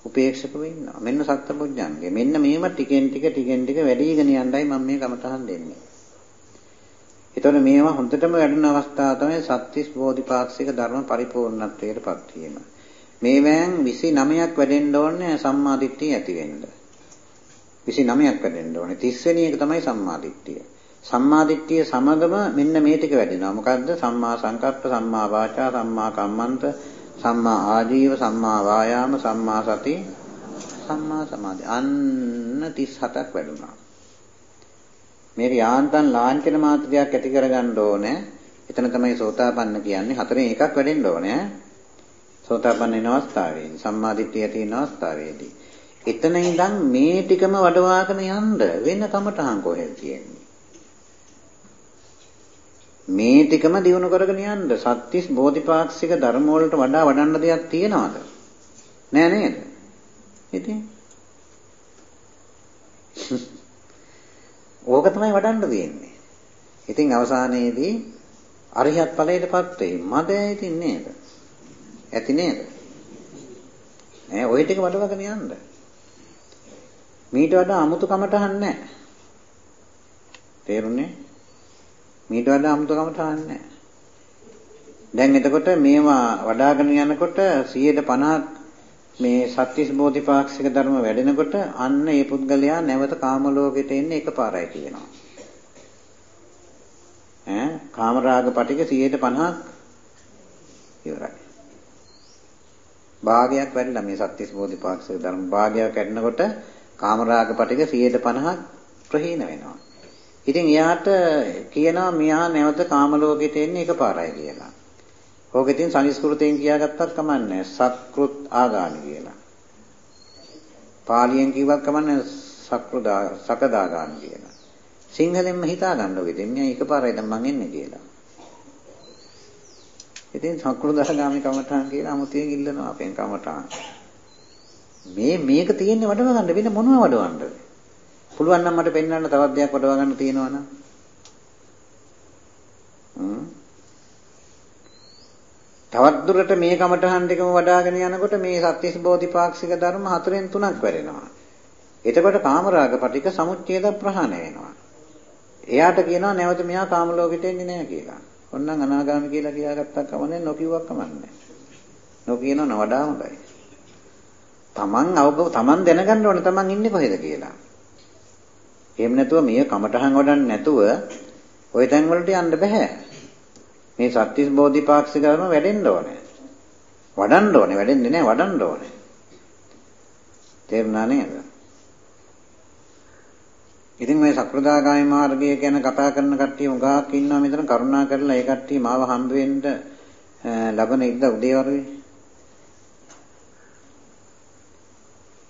උපේක්ෂකව ඉන්නවා. මෙන්න සත්පුඥංගේ. මෙන්න මේව ටිකෙන් ටික ටිකෙන් ටික වැඩිගෙන යන්නයි මම මේ කමතහන් දෙන්නේ. ඒතකොට මේවා හොඳටම වැඩෙන අවස්ථාව තමයි සත්‍තිස් බෝධිපාක්ෂික ධර්ම පරිපූර්ණත්වයට පත් වීම. මේවෙන් 29ක් වැඩෙන්න ඕනේ සම්මාදිට්ඨිය ඇති වෙන්න. 29ක් වැඩෙන්න ඕනේ. 30 වෙනි එක තමයි සම්මාදිට්ඨිය. සම්මාදිට්ඨිය සමගම මෙන්න මේ ටික වැඩෙනවා. මොකද්ද? සම්මා සංකප්ප, සම්මා වාචා, සම්මා කම්මන්ත, සම්මා ආජීව, සම්මා වායාම, සම්මා සති, සම්මා සමාධි. අන්න 37ක් වැඩුණා. මේක යාන්තම් ලාංඡන මාත්‍රයක් ඇති කරගන්න ඕනේ. එතන තමයි සෝතාපන්න කියන්නේ. හතරෙන් එකක් වැඩෙන්න ඕනේ. සෝතාපන්න වෙන අවස්ථාවේදී, සම්මාදිට්ඨිය තියෙන අවස්ථාවේදී. එතන ඉඳන් මේ ටිකම වඩවාගෙන යන්න වෙන කමටහන් කොහෙද තියෙන්නේ? මේ ටිකම දිනු කරගෙන යන්න සත්‍තිස් බෝධිපාක්ෂික ධර්ම වලට වඩා වඩන්න දෙයක් තියනවාද? නෑ නේද? ඉතින් ඕක තමයි වඩන්න තියෙන්නේ. ඉතින් අවසානයේදී අරිහත් ඵලයටපත් වෙයි. මද ඉතින් නේද? ඇති නේද? ඈ ওই ටික වඩවගෙන යන්න. මීට වඩා අමුතු කමටහන් නැහැ. තේරුණේ? මීට වඩා අමුතු කමටහන් නැහැ. දැන් එතකොට මේවා වඩාගෙන යනකොට 150ක් මේ සත්‍තිස් බෝධිපාක්ෂික ධර්ම වැඩෙනකොට අන්න ඒ පුද්ගලයා නැවත කාම ලෝකෙට එන්නේ එකපාරයි කියනවා. ඈ කාමරාග පටික 150ක් ඉවරයි. භාගයක් වැඩිලා මේ සත්‍තිස් බෝධිපාක්ෂික ධර්ම භාගයක් වැඩනකොට කාමරාග පටික 150ක් ප්‍රහීන වෙනවා. ඉතින් එයාට කියනවා මෙයා නැවත කාම ලෝකෙට එන්නේ එකපාරයි කියලා. ඕක ඉතින් සංස්කෘතයෙන් කියාගත්තත් කමන්නේ සක්ෘත් ආගාමි කියලා. පාලියෙන් කිව්වත් කමන්නේ සක්ෘදා සකදාගාමි කියලා. සිංහලෙන්ම හිතා ගන්න ඕකේ ඉතින් මේ එකපාරයි දැන් මං එන්නේ කියලා. ඉතින් සක්ෘදාගාමි කමඨාන් කියලා අමුතියෙන් ඉල්ලනවා අපෙන් කමඨාන්. මේ මේක තියෙන්නේ වඩව ගන්න වෙන මොනව වඩවන්නද? පුළුවන් නම් මට පෙන්වන්න තවත් දෙයක් වඩව ගන්න තියෙනවා නම්. හ්ම් තවත් දුරට මේ කමඨහන් දෙකම වඩ아가ගෙන යනකොට මේ සත්‍විස් බෝධිපාක්ෂික ධර්ම හතරෙන් තුනක් වැඩෙනවා. එතකොට කාමරාග පටික සමුච්ඡේද ප්‍රහාණය වෙනවා. එයාට කියනවා නැවත මෙයා කාම ලෝකෙට එන්නේ නැහැ කියලා. ඔන්නම් අනාගාමී කියලා කියාගත්තා කමන්නේ නොකියුවක් කමන්නේ. නොකියනව වඩා හොඳයි. තමන් අවබෝධ තමන් දැනගන්න ඕනේ තමන් ඉන්නේ කොහෙද කියලා. එහෙම නැතුව මේ කමටහන් වඩන්නේ නැතුව ওই තැන් වලට යන්න බෑ. මේ සත්‍තිස් බෝධිපාක්ෂික ධර්ම වැඩෙන්න ඕනේ. වඩන්න ඕනේ වැඩෙන්නේ නැහැ වඩන්න ඕනේ. තේරුණා නේද? ඉතින් මේ සක්‍රදාගාමි මාර්ගය ගැන කතා කරන කට්ටිය උගාක් ඉන්නවා මෙතන කරුණා කරලා ඒ කට්ටිය මාව හම්බ වෙන්න ලබන ඉරිද උදේවරුේ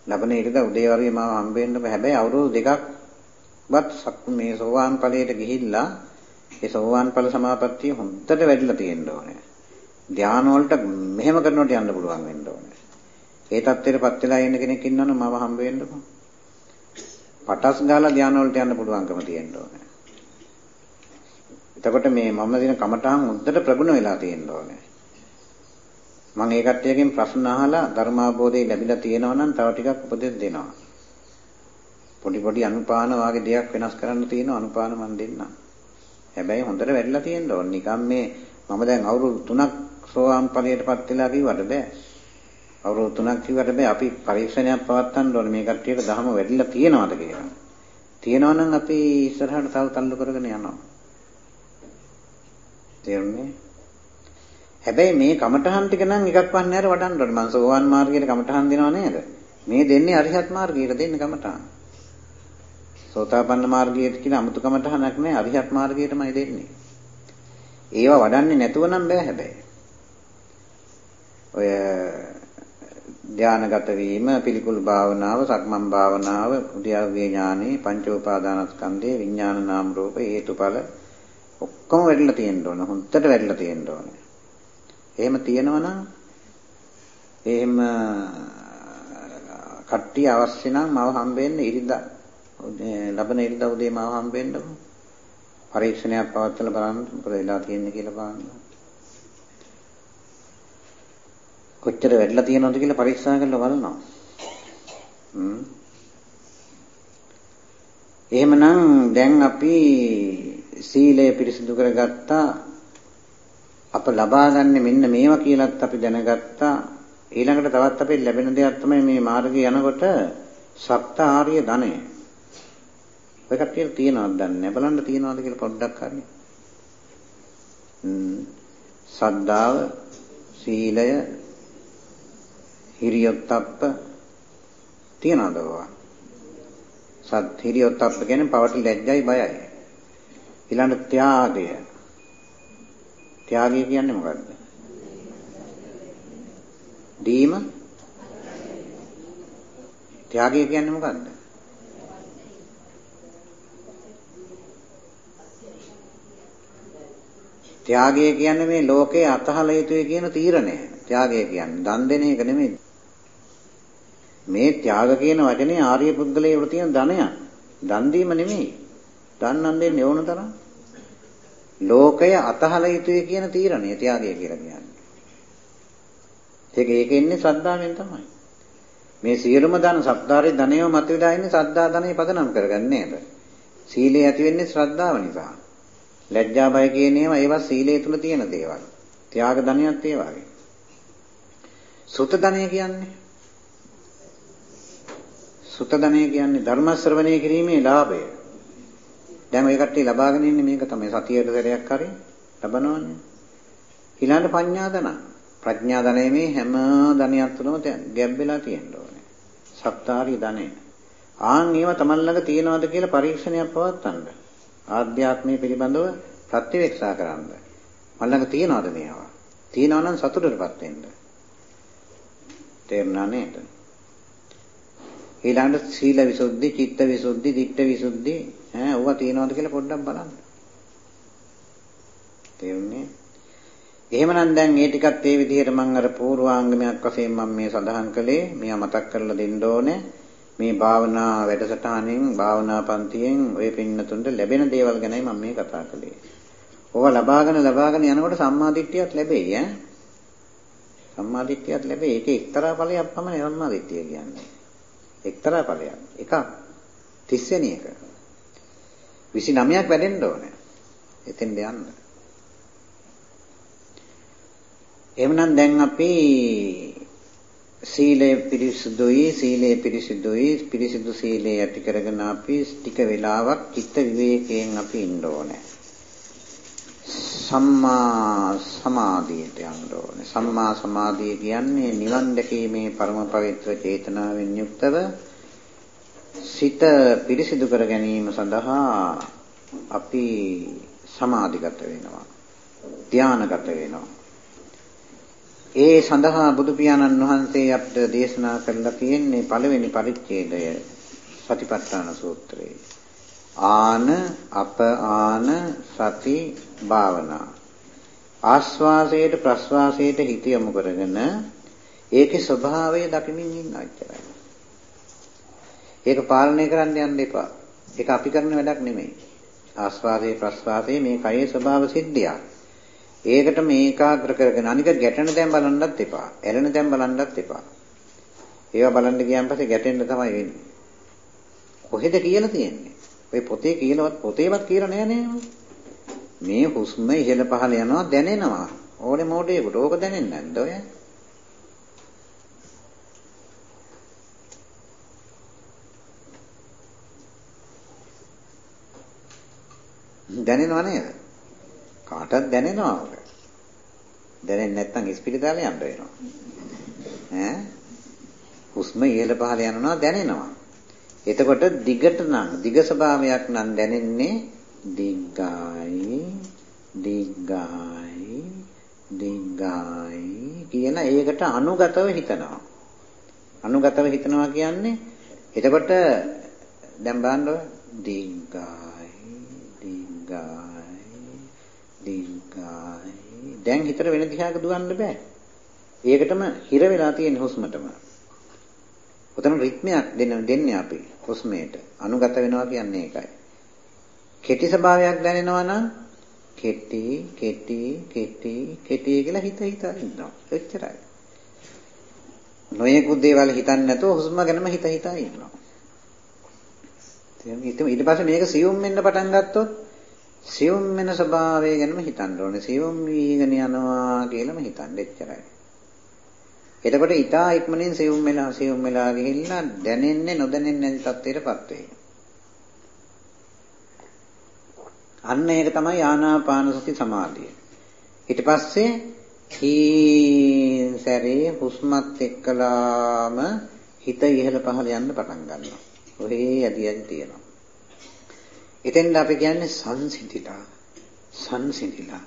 ලබන ඉරිද උදේවරුේ මාව හම්බ වෙන්න හැබැයි අවුරුදු දෙකක්වත් මේ සෝවාන් ඵලයට ගිහිල්ලා ඒ සෝවාන් ඵල සමාපත්තිය හොඳට වැඩිලා තියෙන්න ඕනේ. ධාන වලට මෙහෙම කරනකොට යන්න පුළුවන් වෙන්න ඕනේ. ඒ தත්ත්වයටපත් වෙලා ඉන්න කෙනෙක් ඉන්නවනම් මම හම්බ වෙන්නකෝ. පටස් ගාලා ධාන වලට යන්න පුළුවන්කම තියෙන්න ඕනේ. එතකොට මේ මම දින කමටහන් හොඳට ප්‍රගුණ වෙලා තියෙන්න ඕනේ. මම ඒ කට්ටියකින් ප්‍රශ්න අහලා ධර්මාබෝධය ලැබිලා තියෙනවා නම් තව ටිකක් උපදෙස් දෙනවා. පොඩි පොඩි අනුපාන වාගේ දෙයක් වෙනස් කරන්න තියෙනවා අනුපාන මන් දෙන්නම්. හැබැයි හොඳට වැඩිලා තියෙන්න ඕන. නිකන් මේ මම දැන් අවුරුදු 3ක් සෝවාන් ඵලයටපත් වෙලා කිව්වට බෑ. අවුරුදු 3ක් කිව්වට බෑ. අපි පරීක්ෂණයක් පවත්වන්න ඕනේ මේ කට්ටියට දහම වැඩිලා තියෙනවද කියලා. තියෙනවා නම් අපි ඉස්සරහට තව තල්ලු කරගෙන යනවා. තේරුණේ? හැබැයි මේ කමඨහන් ටික නම් එකක් වන්නේ අර වඩන්න ඕනේ. මං සෝවාන් මාර්ගයේ කමඨහන් දෙනව නේද? මේ දෙන්නේ අරිහත් මාර්ගයට දෙන්නේ කමඨහන්. සෝතාපන්න මාර්ගයට කියන අමුතුකම තහනක් නැහැ අරිහත් මාර්ගයටමයි දෙන්නේ. ඒවා වඩන්නේ නැතුව නම් බෑ හැබැයි. ඔය ධානාගත වීම, පිළිකුල් භාවනාව, සක්මන් භාවනාව, උද්‍යාවේ ඥානෙ, පංච උපාදානස්කන්ධේ, විඥාන නාම රූප හේතුඵල ඔක්කොම වැඩිලා තියෙන්න ඕන. හොඳට වැඩිලා තියෙන්න ඕන. එහෙම තියෙනවනම් එහෙම කට්ටිය අවශ්‍ය නම් මව හම්බෙන්න ඉරිදා ලබන ඉරිදා උදේ මාව හම්බෙන්නකො. පරීක්ෂණයක් පවත්වලා බලන්න මොකද වෙලා තියෙන්නේ කියලා බලන්න. කොච්චර වැඩිලා තියෙනවද කියලා පරීක්ෂා කරලා බලනවා. හ්ම්. එහෙමනම් දැන් අපි සීලය පිරිසිදු කරගත්තා. අප ලබා ගන්න මෙන්න මේවා කියලාත් අපි දැනගත්තා. ඊළඟට තවත් අපේ ලැබෙන දෙයක් තමයි මේ මාර්ගය යනකොට සප්ත ආර්ය ධනය. ඔය කට්ටියට තියනවද දන්නේ නැහැ. බලන්න තියනවද කියලා පොඩ්ඩක් හරි. සද්ධාව, සීලය, හිරියොත්ප්ප තියනවද ඔවා? සත් හිරියොත්ප්ප කියන්නේ පවට ලැජ්ජයි බයයි. ඊළඟ ත්‍යාගය. ත්‍යාගය කියන්නේ මොකද්ද? දීම ත්‍යාගය කියන්නේ මොකද්ද? ත්‍යාගය කියන්නේ මේ ලෝකේ අතහල යුතුයි කියන තීරණය. ත්‍යාගය කියන්නේ දන් දෙන එක නෙමෙයි. මේ ත්‍යාග කියන වචනේ ආර්ය පුද්ගලයේ වල තියෙන ධනයක්. දන් දීම නෙමෙයි. දන්නන් දෙන්නේ ඕන තරම්. ලෝකය අතහල යුතුය කියන තීරණය ත්‍යාගය කියලා කියන්නේ. ඒක ඒක ඉන්නේ ශ්‍රද්ධාවෙන් තමයි. මේ සියලුම ධන සත්‍දාරේ ධනයව මත විලා ඉන්නේ ශ්‍රද්ධා ධනෙ පදනම් කරගන්නේ නේද? සීලය ඇති වෙන්නේ ශ්‍රද්ධාව නිසා. ලැජ්ජා බය කියන ඒවා ඒවා සීලය තුල තියෙන දේවල්. ත්‍යාග ධනියත් ඒ වගේ. සුත ධනය කියන්නේ සුත ධනය කියන්නේ ධර්ම ශ්‍රවණය කිරීමේ ලාභය. දැන් ඔය කට්ටිය ලබාගෙන ඉන්නේ මේක තමයි සතියේ සැරයක් හරි ලබනවන්නේ. ඊළඟ පඤ්ඤා ධන. ප්‍රඥා ධනය මේ හැම ධනයක් තුළම ගැබ්බෙලා තියෙන්න ඕනේ. සත්තාරි ධනය. ආන් ඒව තමන් ළඟ තියෙනවද කියලා පරීක්ෂණයක් පවත්වන්න. ආධ්‍යාත්මය පිළිබඳව ප්‍රතිවේක්ෂා කරන්න. මල් ළඟ තියෙනවද මේවා? තියෙනවා නම් සතුටටපත් වෙන්න. තේරුණා නේද? ඊළඟට සීල විසුද්ධි, චිත්ත විසුද්ධි, ධිට්ඨ විසුද්ධි ඈ ඕවා තියෙනවද කියලා පොඩ්ඩක් බලන්න. තේරුණේ? එහෙමනම් දැන් මේ ටිකත් ඒ විදිහට මම අර පූර්වාංගමයක් වශයෙන් මම මේ සඳහන් කළේ. මෙයා මතක් කරලා දෙන්න ඕනේ. මේ භාවනා වැඩසටහනෙන් භාවනා පන්තියෙන් ඔය පින්නතුන්ට ලැබෙන දේවල් ගැනයි මම මේ කතා කළේ. ඕවා ලබාගෙන ලබාගෙන යනකොට සම්මාදිට්ඨියක් ලැබෙයි ඈ. සම්මාදිට්ඨියක් ලැබෙයි. ඒකේ එක්තරා ඵලයක් පමණයි සම්මාදිට්ඨිය කියන්නේ. එක්තරා ඵලයක්. එකක් 30 වෙනි එක. 29ක් වැඩෙන්න ඕනේ. එතෙන්ද යන්න. එහෙමනම් දැන් අපි සීලය පිරිසුදුයි සීලය පිරිසුදුයි පිරිසුදු සීලය ඇති කරගෙන අපි ටික වෙලාවක් චිත්ත විවේකයෙන් අපි ඉන්න ඕනේ. සම්මා සමාධියට යන්න ඕනේ. සම්මා සමාධිය කියන්නේ නිවන් දැකීමේ පරම පවිත්‍ර චේතනාවෙන් යුක්තව සිත පිරිසිදු කර ගැනීම සඳහා අපි සමාධිගත වෙනවා. ධානාගත වෙනවා. ඒ සඳහා බුදු පියාණන් වහන්සේ අපට දේශනා කරලා තියෙන්නේ පළවෙනි පරිච්ඡේදය සතිපට්ඨාන සූත්‍රයේ. ආන අප ආන සති භාවනා. ආස්වාසයට ප්‍රස්වාසයට හිත යොමු කරගෙන ඒකේ ස්වභාවය දකිමින් ඉන්න අච්චරයි. ඒක පාලනය කරන්න යන්න එපා. ඒක අපි කරන වැඩක් නෙමෙයි. ආස්වාදයේ ප්‍රස්වාදයේ මේ කයේ ස්වභාව සිද්ධියක්. ඒකට මේ ඒකාග්‍ර කරගෙන අනික ගැටෙන තැන් බලන්නත් එපා. ඇලෙන තැන් බලන්නත් එපා. ඒවා බලන්න ගියන් පස්සේ ගැටෙන්න තමයි වෙන්නේ. කොහෙද කියලා තියෙන්නේ? ඔය පොතේ කියලාවත් පොතේවත් කියලා නෑ නේද? මේ හුස්ම ඉහළ පහළ යනවා දැනෙනවා. ඕනේ මොඩේකට ඕක දැනෙන්නේ නැද්ද ඔය? දැනෙනව නේද? කාටවත් දැනෙනවා ඔක. දැනෙන්නේ නැත්නම් ඉස්පිරිතාලේ යන්න වෙනවා. ඈ හුස්ම ඉහළ පහළ යනවා දැනෙනවා. එතකොට දිගට නම් දිග ස්වභාවයක් නම් දැනෙන්නේ දිග්ගායි දිග්ගායි දිග්ගායි කියන ඒකට අනුගතව හිතනවා. අනුගතව හිතනවා කියන්නේ එතකොට දැන් බලන්න දිග්ගායි දිග්ගායි දිග්ගායි දැන් හිතට වෙන දිහාක දුවන්න බෑ. ඒකටම හිර වෙලා තියෙන හුස්මටම. උතන රිද්මයක් දෙන්න දෙන්නේ අපි හුස්මේට. අනුගත වෙනවා කියන්නේ ඒකයි. කෙටි ස්වභාවයක් දැනෙනවා නම් කෙටි කෙටි කෙටි කෙටි කියලා හිත හිතා ඉන්නවා. එච්චරයි. නොයෙකුත් දේවල් හිතන්නේ නැතුව හුස්ම ගැනම හිත හිතා ඉන්නවා. ඊට පස්සේ මේක සියුම් වෙන්න පටන් ගත්තොත් සියුම් වෙන ස්වභාවය ගැනම හිතන්න ඕනේ. සියුම් වීගෙන යනවා කියලාම හිතන්න එච්චරයි. එතකොට ඊටා ඉක්මනින් සියුම් වෙලා සියුම් වෙලා ගිහිල්ලා දැනෙන්නේ නොදැනෙන්නේ නැති තත්ත්වයටපත් වෙයි. අන්න ඒක තමයි ආනාපාන සති සමාධිය. ඊට පස්සේ හී සැරේ හුස්මත් එක්කලාම හිත ඉහළ පහළ යන්න පටන් ගන්නවා. ඔහේ යටි යටි තියෙනවා. එතෙන්ද අපි කියන්නේ සංසිඳිලා සංසිඳිලා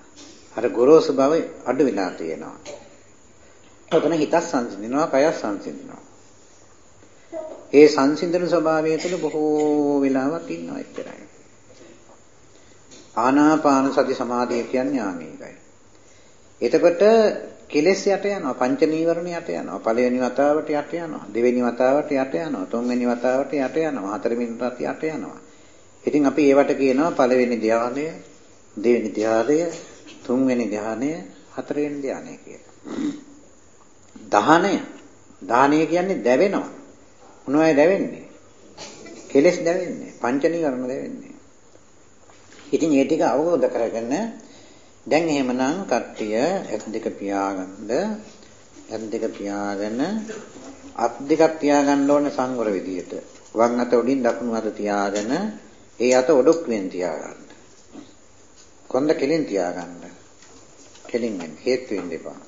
අර ගොරෝසු බව අඩු වෙලා තියෙනවා. ඔතන හිතත් සංසිඳිනවා කයත් සංසිඳිනවා. ඒ සංසිඳන ස්වභාවය තුළ බොහෝ වෙලාවක් ඉන්නවා එච්චරයි. ආනාපාන සති සමාධිය කියන්නේ ආමේකයි. එතකොට කෙලෙස් යට යනවා පංච නීවරණ යට යනවා පළවෙනි වතාවට යට යනවා දෙවෙනි වතාවට යට යනවා තුන්වෙනි වතාවට යට යනවා හතරවෙනි වතාවට යට යනවා ඉතින් අපි ඒවට කියනවා පළවෙනි ධානය දෙවෙනි ධානය තුන්වෙනි ධානය හතරවෙනි ධානය කියලා. දහනය. දානය කියන්නේ දැවෙනවා. මොනවයි දැවෙන්නේ? කෙලෙස් දැවෙන්නේ. පංච නීවරණ දැවෙන්නේ. ඉතින් මේ ටික අවබෝධ කරගෙන දැන් එහෙමනම් කට්ටිය ඇස් දෙක පියාගන්න ඇස් දෙක පියාගෙන අත් දෙකක් තියාගන්න ඕනේ සංවර විදියට. වම් අත උඩින් දකුණු අත තියාගෙන ඒ අත ඔඩොක්කුවෙන් තියාගන්න. කොන්ද කෙලින් තියාගන්න? කෙලින් වෙන්න. හේතු වෙන්න එපා.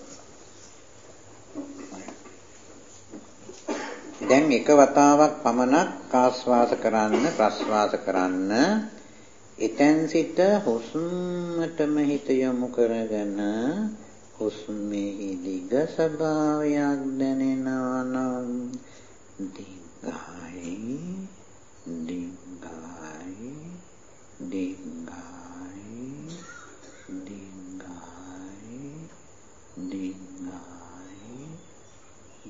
දැන් එක වතාවක් පමණක් ආස්වාස කරන්න ප්‍රස්වාස කරන්න. එතෙන් සිට හුස්මටම හිත යොමු කරගෙන හුස්මෙහි දිග ස්වභාවයක් දැනෙනවා නම් දිගයි දිගයි. දිගයි දිගයි දිගයි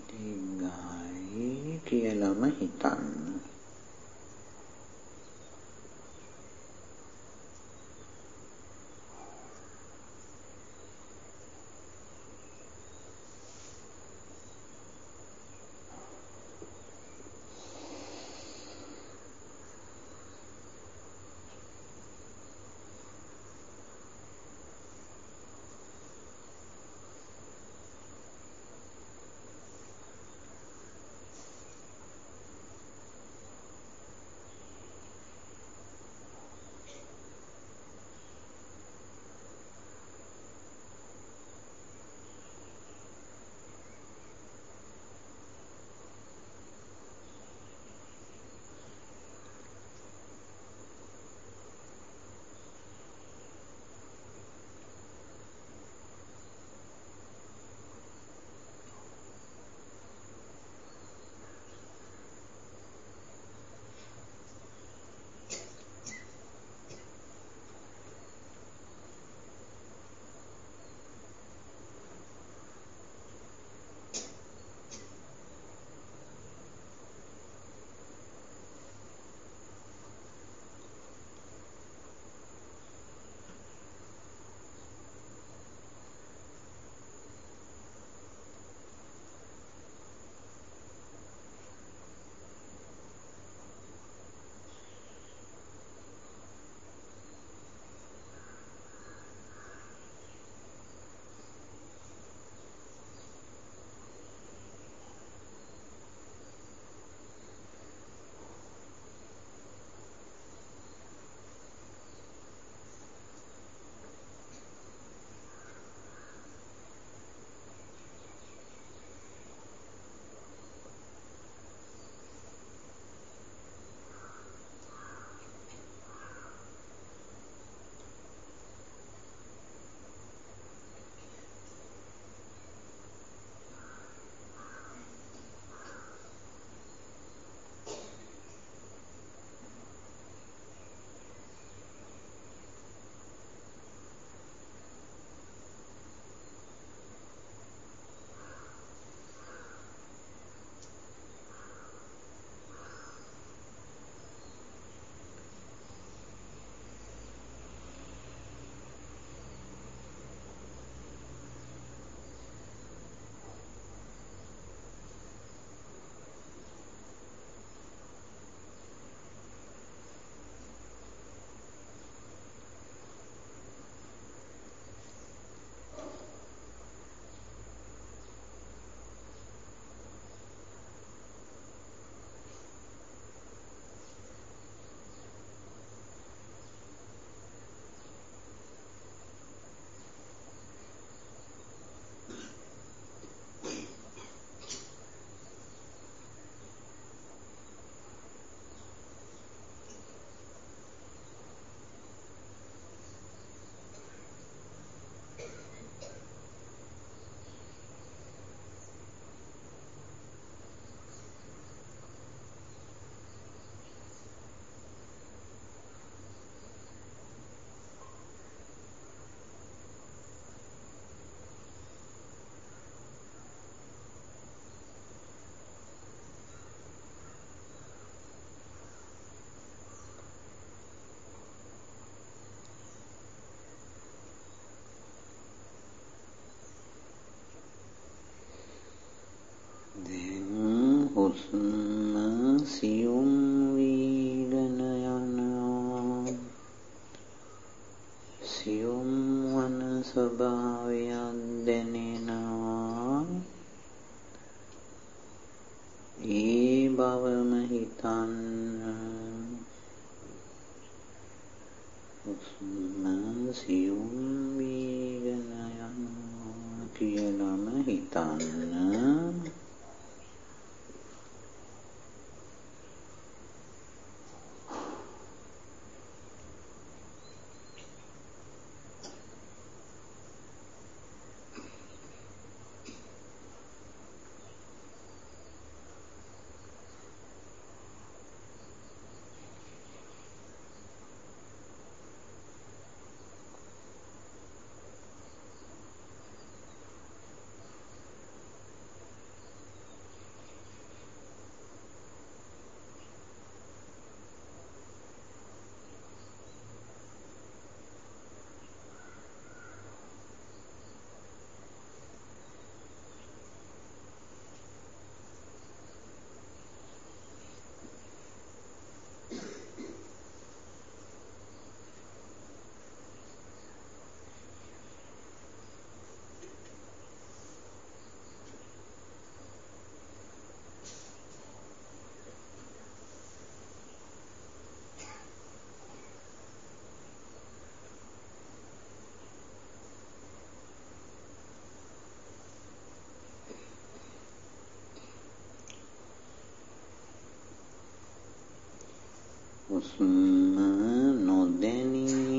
දිගයි කියලාම හිතන්න. හුස්ම නොදැනී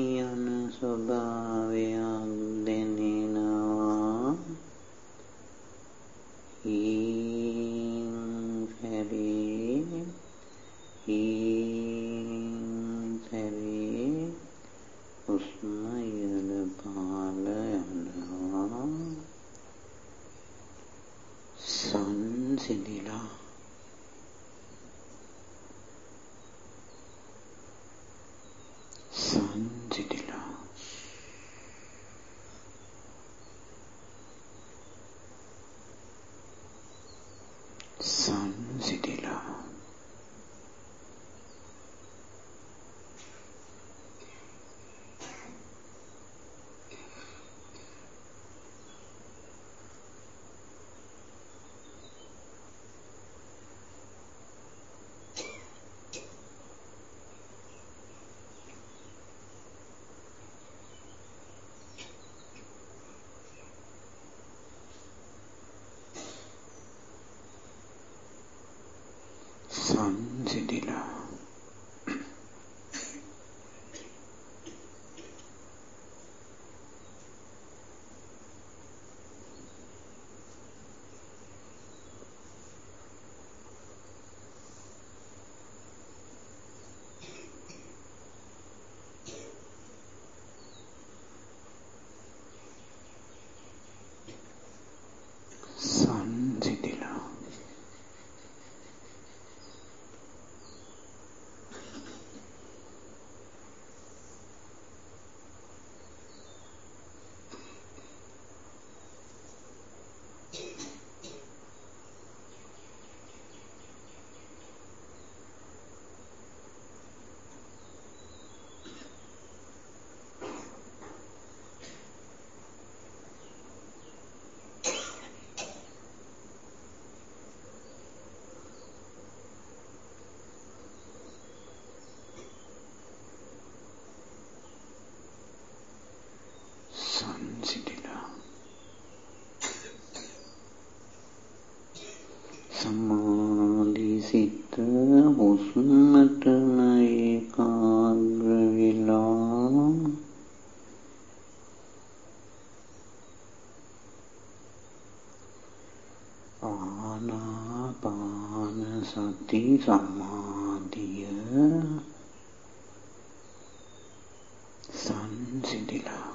sentirlo. Krishna.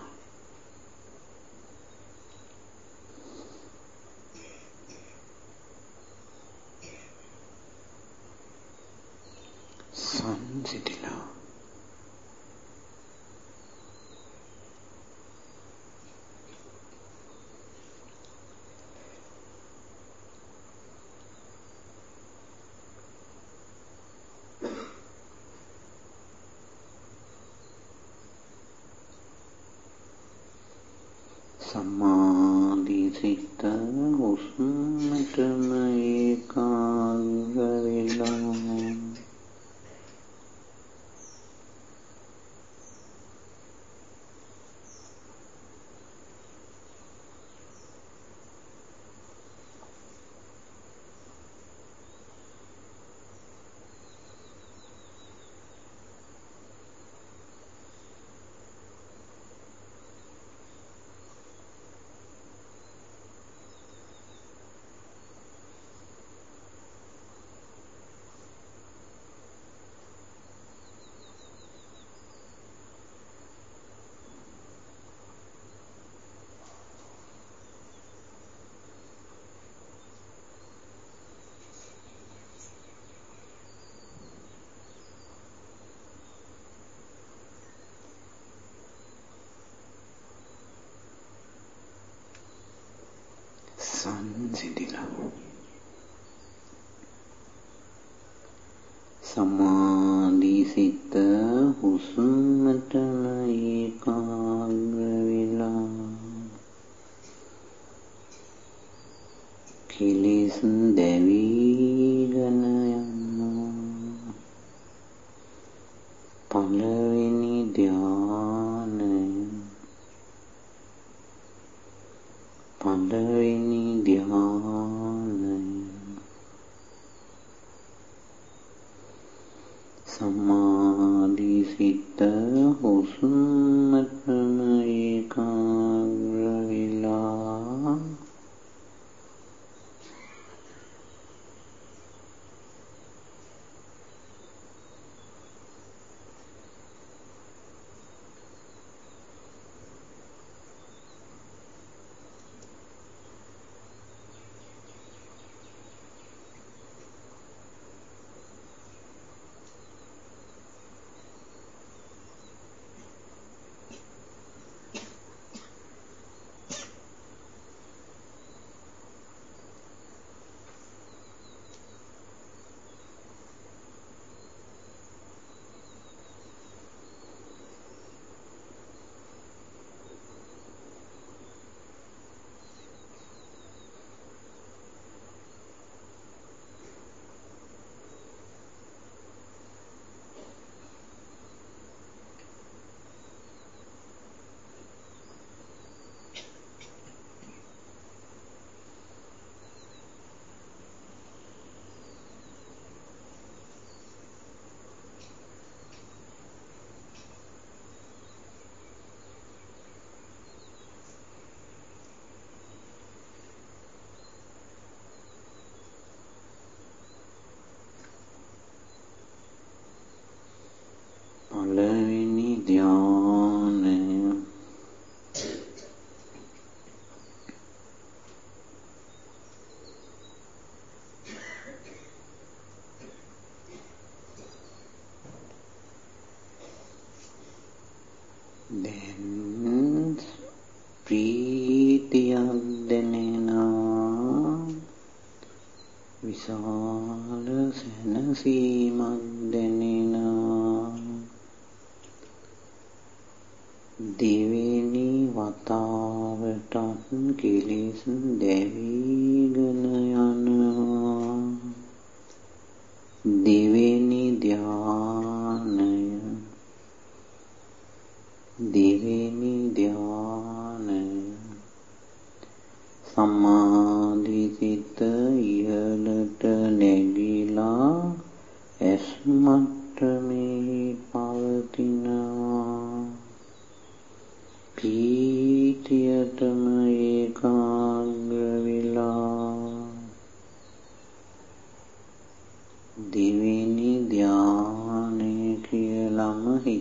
sons.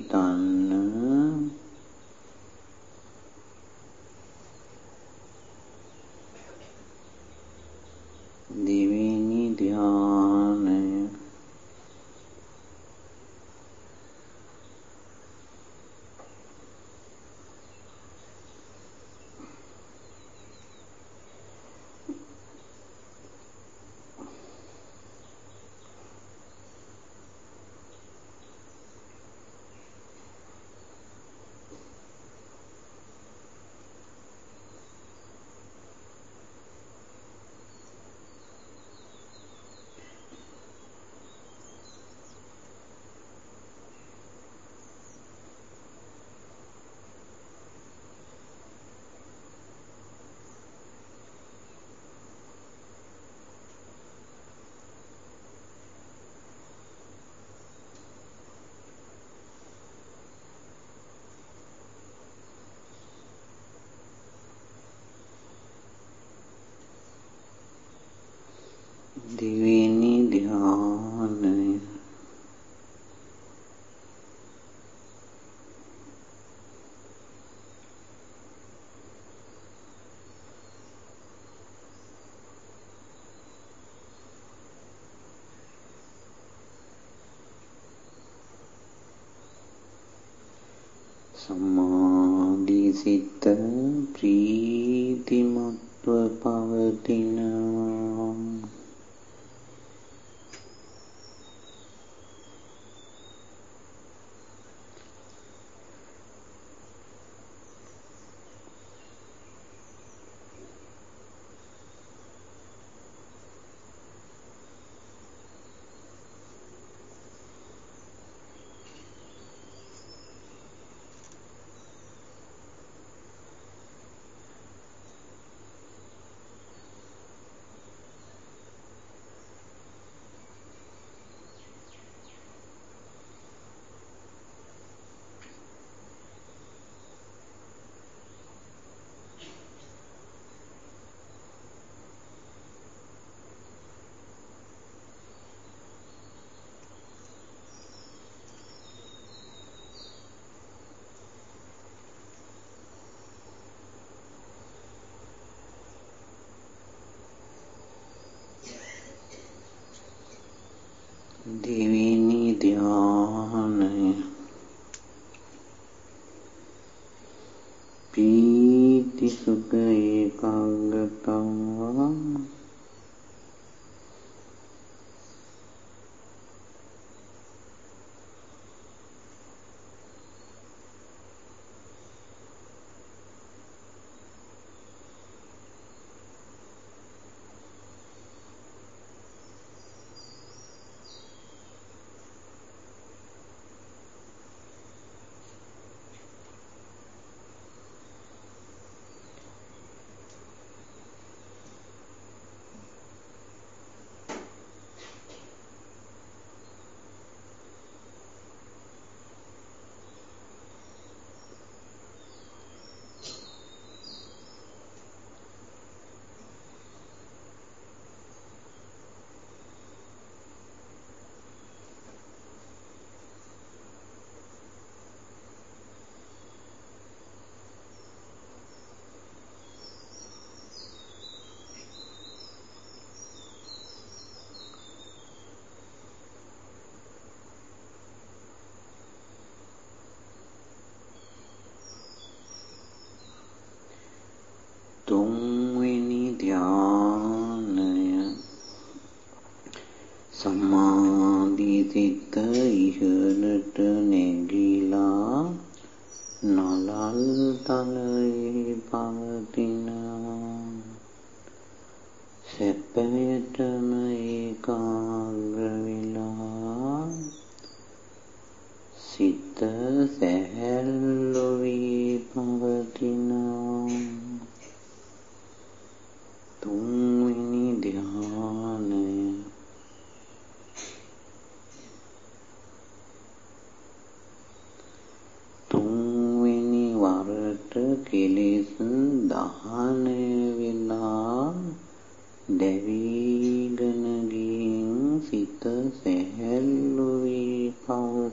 තන් the Say hello, we phong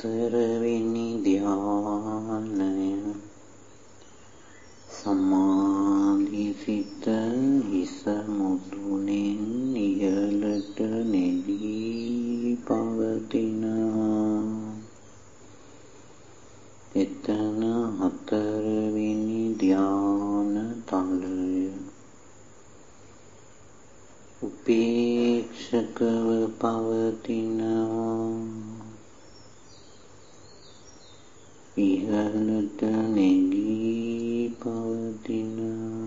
හතරවෙනි ධ්‍යානය සමාධි සිත හිස මුදුනෙන් ඉහළට නෙදී පවතිනවා එතන හතරවෙනි ධ්‍යාන තලය උපේක්ෂකව පවතිනවා ඉහළට නැගී පවතිනා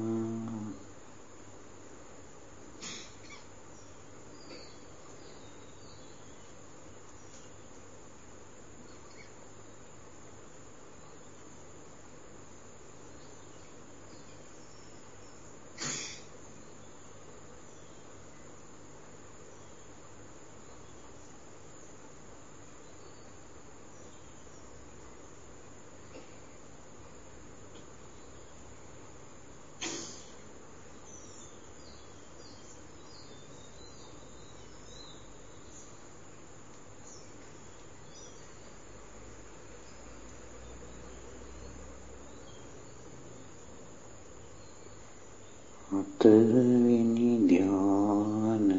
හතරවෙනි ධ්‍යානය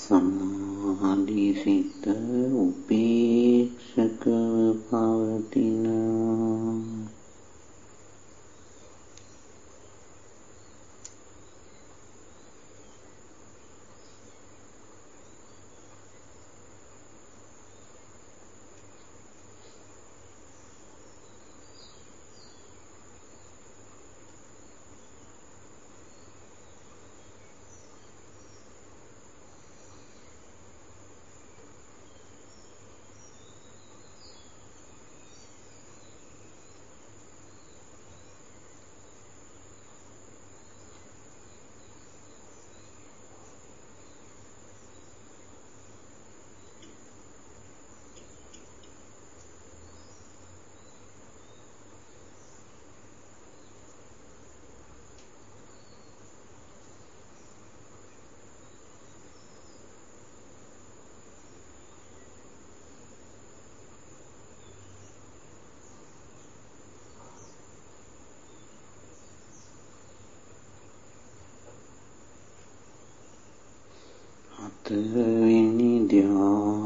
සමාධි සිත උපේක්ෂකව පවතිනවා හතරවෙනි ධ්‍යානය සමාධි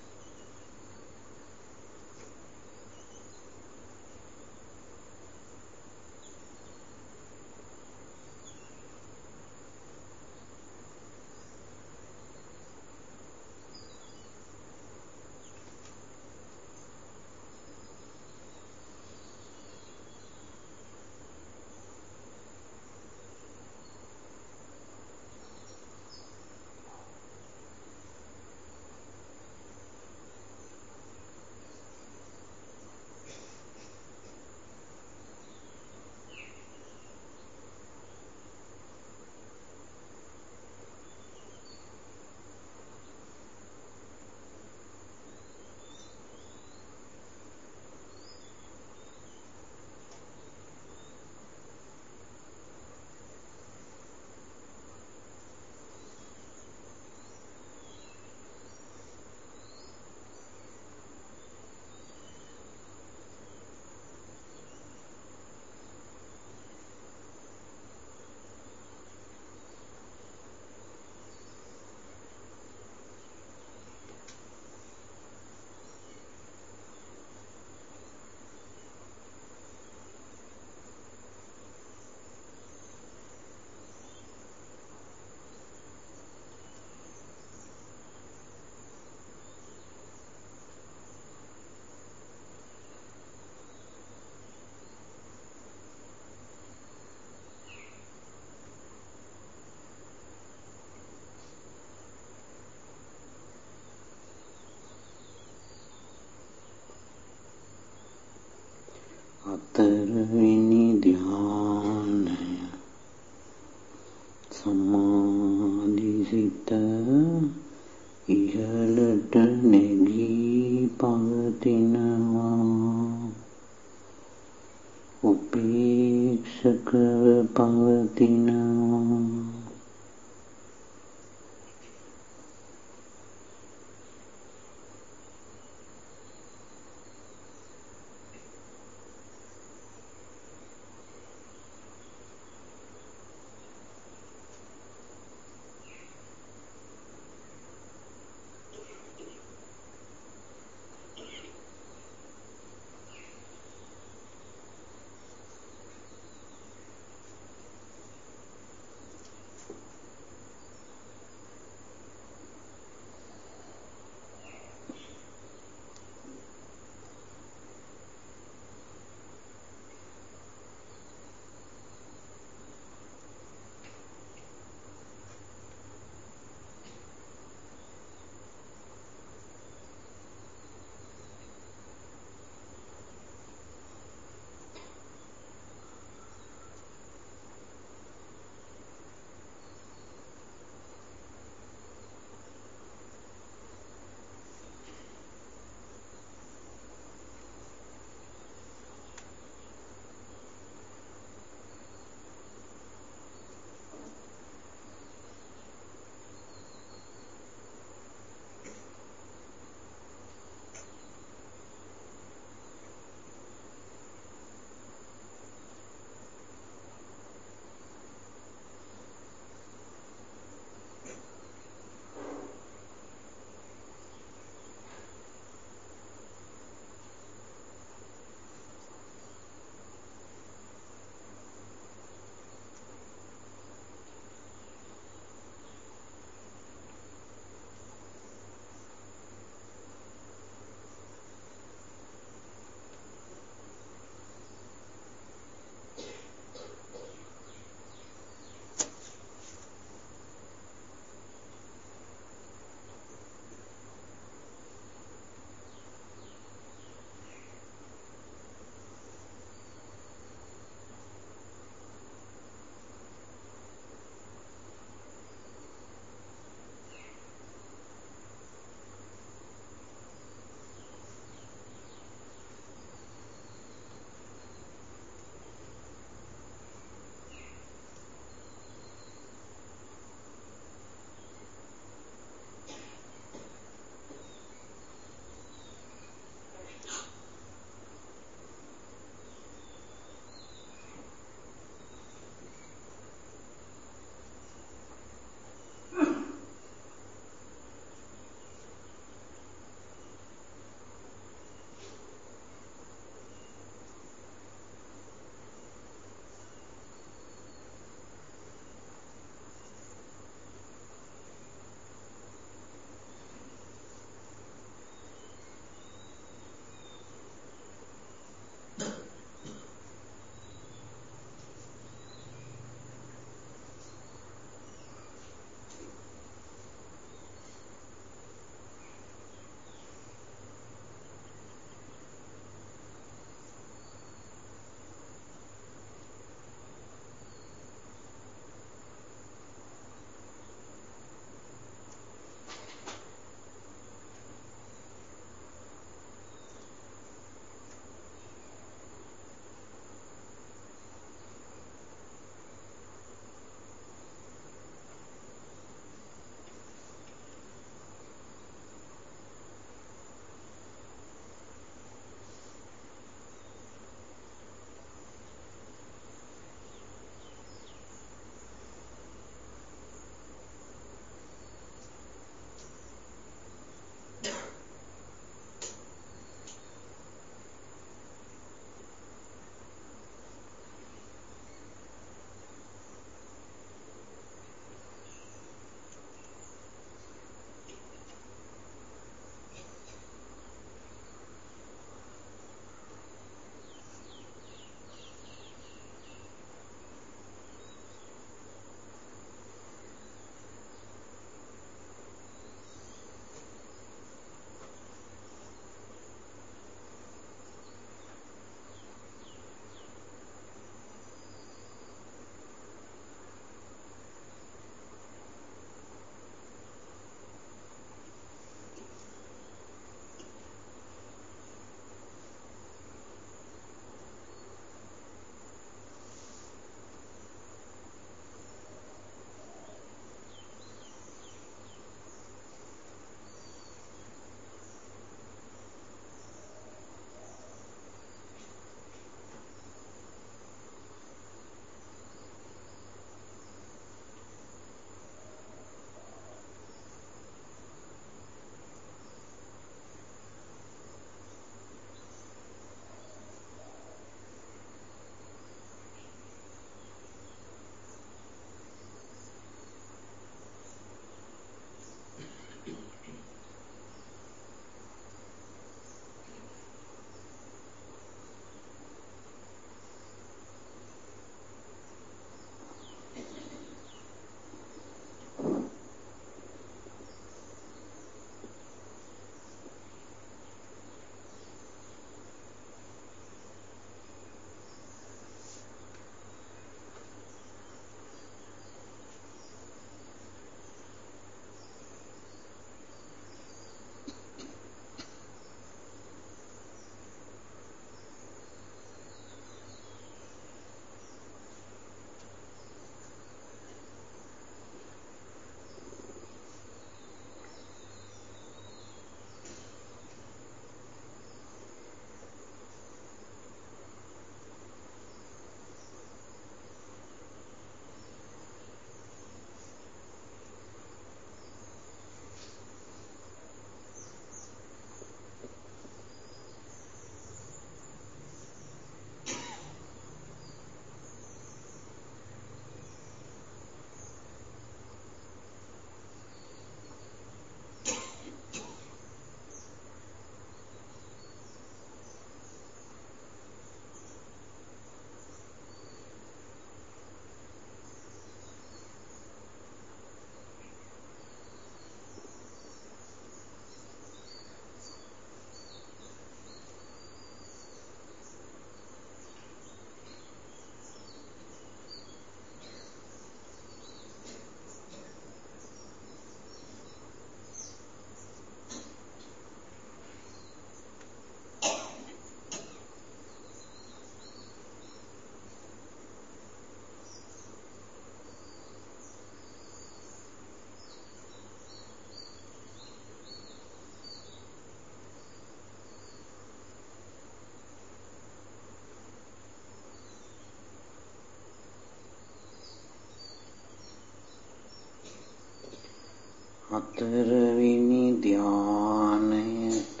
හතරවෙනි ධානයට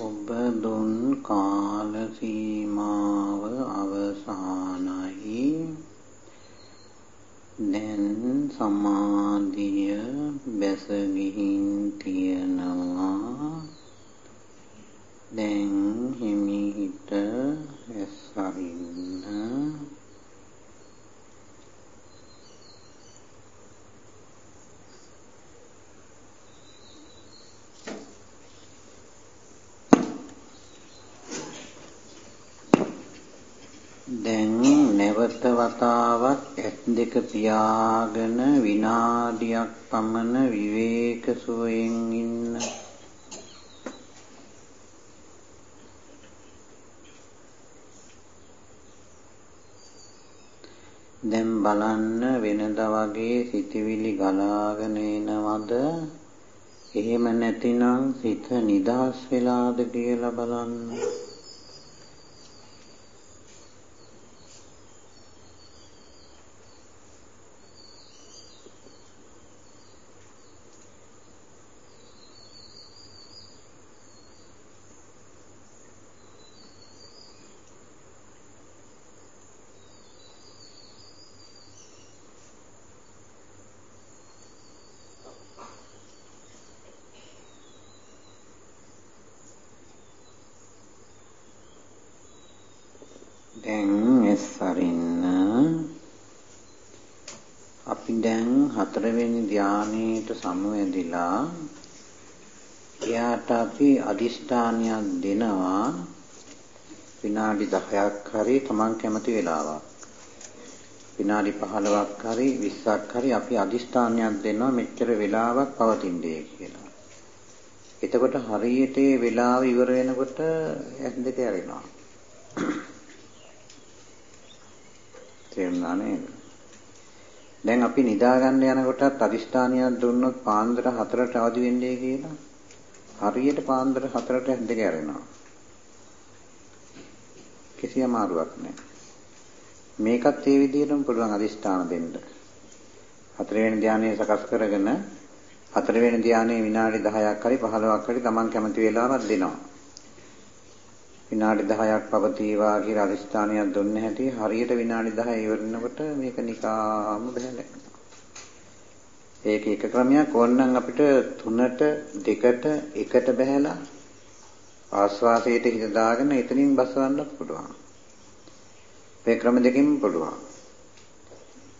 ඔබ දුන් කාල සීමාව අවසానයි දැන් සමාධිය බැස ගිහින් තියනවා. දැන් හිමිහිට ඇස් අරින්න දැන් නැවත වතාවක් ඇස් දෙක පියාගෙන විනාඩියක් පමණ විවේක සුවයෙන් ඉන්න. දැන් බලන්න වෙනද වගේ සිතවිලි ගලාගෙන එනවද? එහෙම නැතිනම් සිත නිදහස් වෙලාද කියලා බලන්න. ධානයේට සමවැදිලා එයාට අපි අදිෂ්ඨානයක් දෙනවා විනාඩි 10ක් හරි Taman කැමති වෙලාවක් විනාඩි 15ක් හරි 20ක් හරි අපි අදිෂ්ඨානයක් දෙනවා මෙච්චර වෙලාවක් පවතින්නේ කියලා. එතකොට හරියට ඒ වෙලාව ඉවර වෙනකොට ඇස් දෙක ඇරෙනවා. තේරුණා නේද? දැන් අපි නිදා ගන්න යනකොටත් අදිෂ්ඨානියක් දුන්නොත් පාන්දර 4ට අවදි වෙන්නේ කියලා. හරියට පාන්දර 4ට දෙක ඇරෙනවා. කිසි අමාරුවක් නැහැ. මේකත් ඒ විදිහටම පුළුවන් අදිෂ්ඨාන දෙන්න. හතරවෙනි ධානයේ සකස් කරගෙන හතරවෙනි ධානයේ විනාඩි 10ක් හරි 15ක් හරි Taman කැමති වෙලාවක් දෙනවා. විනාඩි 10ක් පවතිවා කියලා අදිස්ථානයක් දුන්න හැටි හරියට විනාඩි 10 ඉවරනකොට මේක නිකාම බහැලා ඒක එක ක්‍රමයක් ඕනනම් අපිට 3ට 2ට 1ට බහැලා ආස්වාසයට හිත දාගෙන එතනින් බසවන්නත් පුළුවන්. මේ ක්‍රම දෙකකින් පුළුවන්.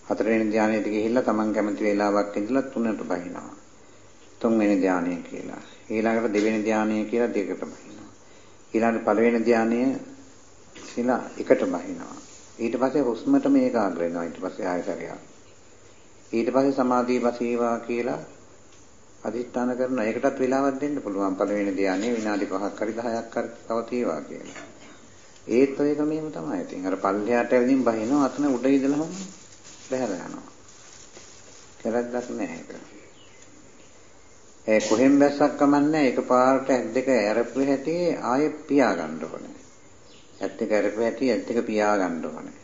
හතරවෙනි ධානයට ගිහිල්ලා Taman කැමති වේලාවක් ඉඳලා 3ට බහිනවා. තුන්වෙනි ධානය කියලා. ඊළඟට දෙවෙනි ධානය කියලා දෙකට බහිනවා. ඊළඟ පළවෙනි ධානය කියලා එකට බහිනවා. ඊට පස්සේ හුස්මටම ඒකාග්‍ර වෙනවා. ඊට පස්සේ ආය සැරයක්. ඊට පස්සේ සමාධිය වසීවා කියලා අදිස්ථාන කරන එකටත් වෙලාවක් දෙන්න පුළුවන්. පළවෙනි ධානයේ විනාඩි 5ක් හරි 10ක් හරි පවතිවා කියලා. ඒත් ඔය ක්‍රමෙම තමයි. ඉතින් අර පල්ලෙහාට ඇවිදින් බහිනවා අතන උඩ ඉඳලාම බහැලා යනවා. කරද්දක් නැහැ ඒක. ඒ කොහෙන් බැස්සක් කමන්නේ එකපාරට ඇස් දෙක ඇරපු හැටි ආයෙ පියා ගන්න ඕනේ. ඇස් දෙක ඇරපු හැටි ඇස් දෙක පියා ගන්න ඕනේ.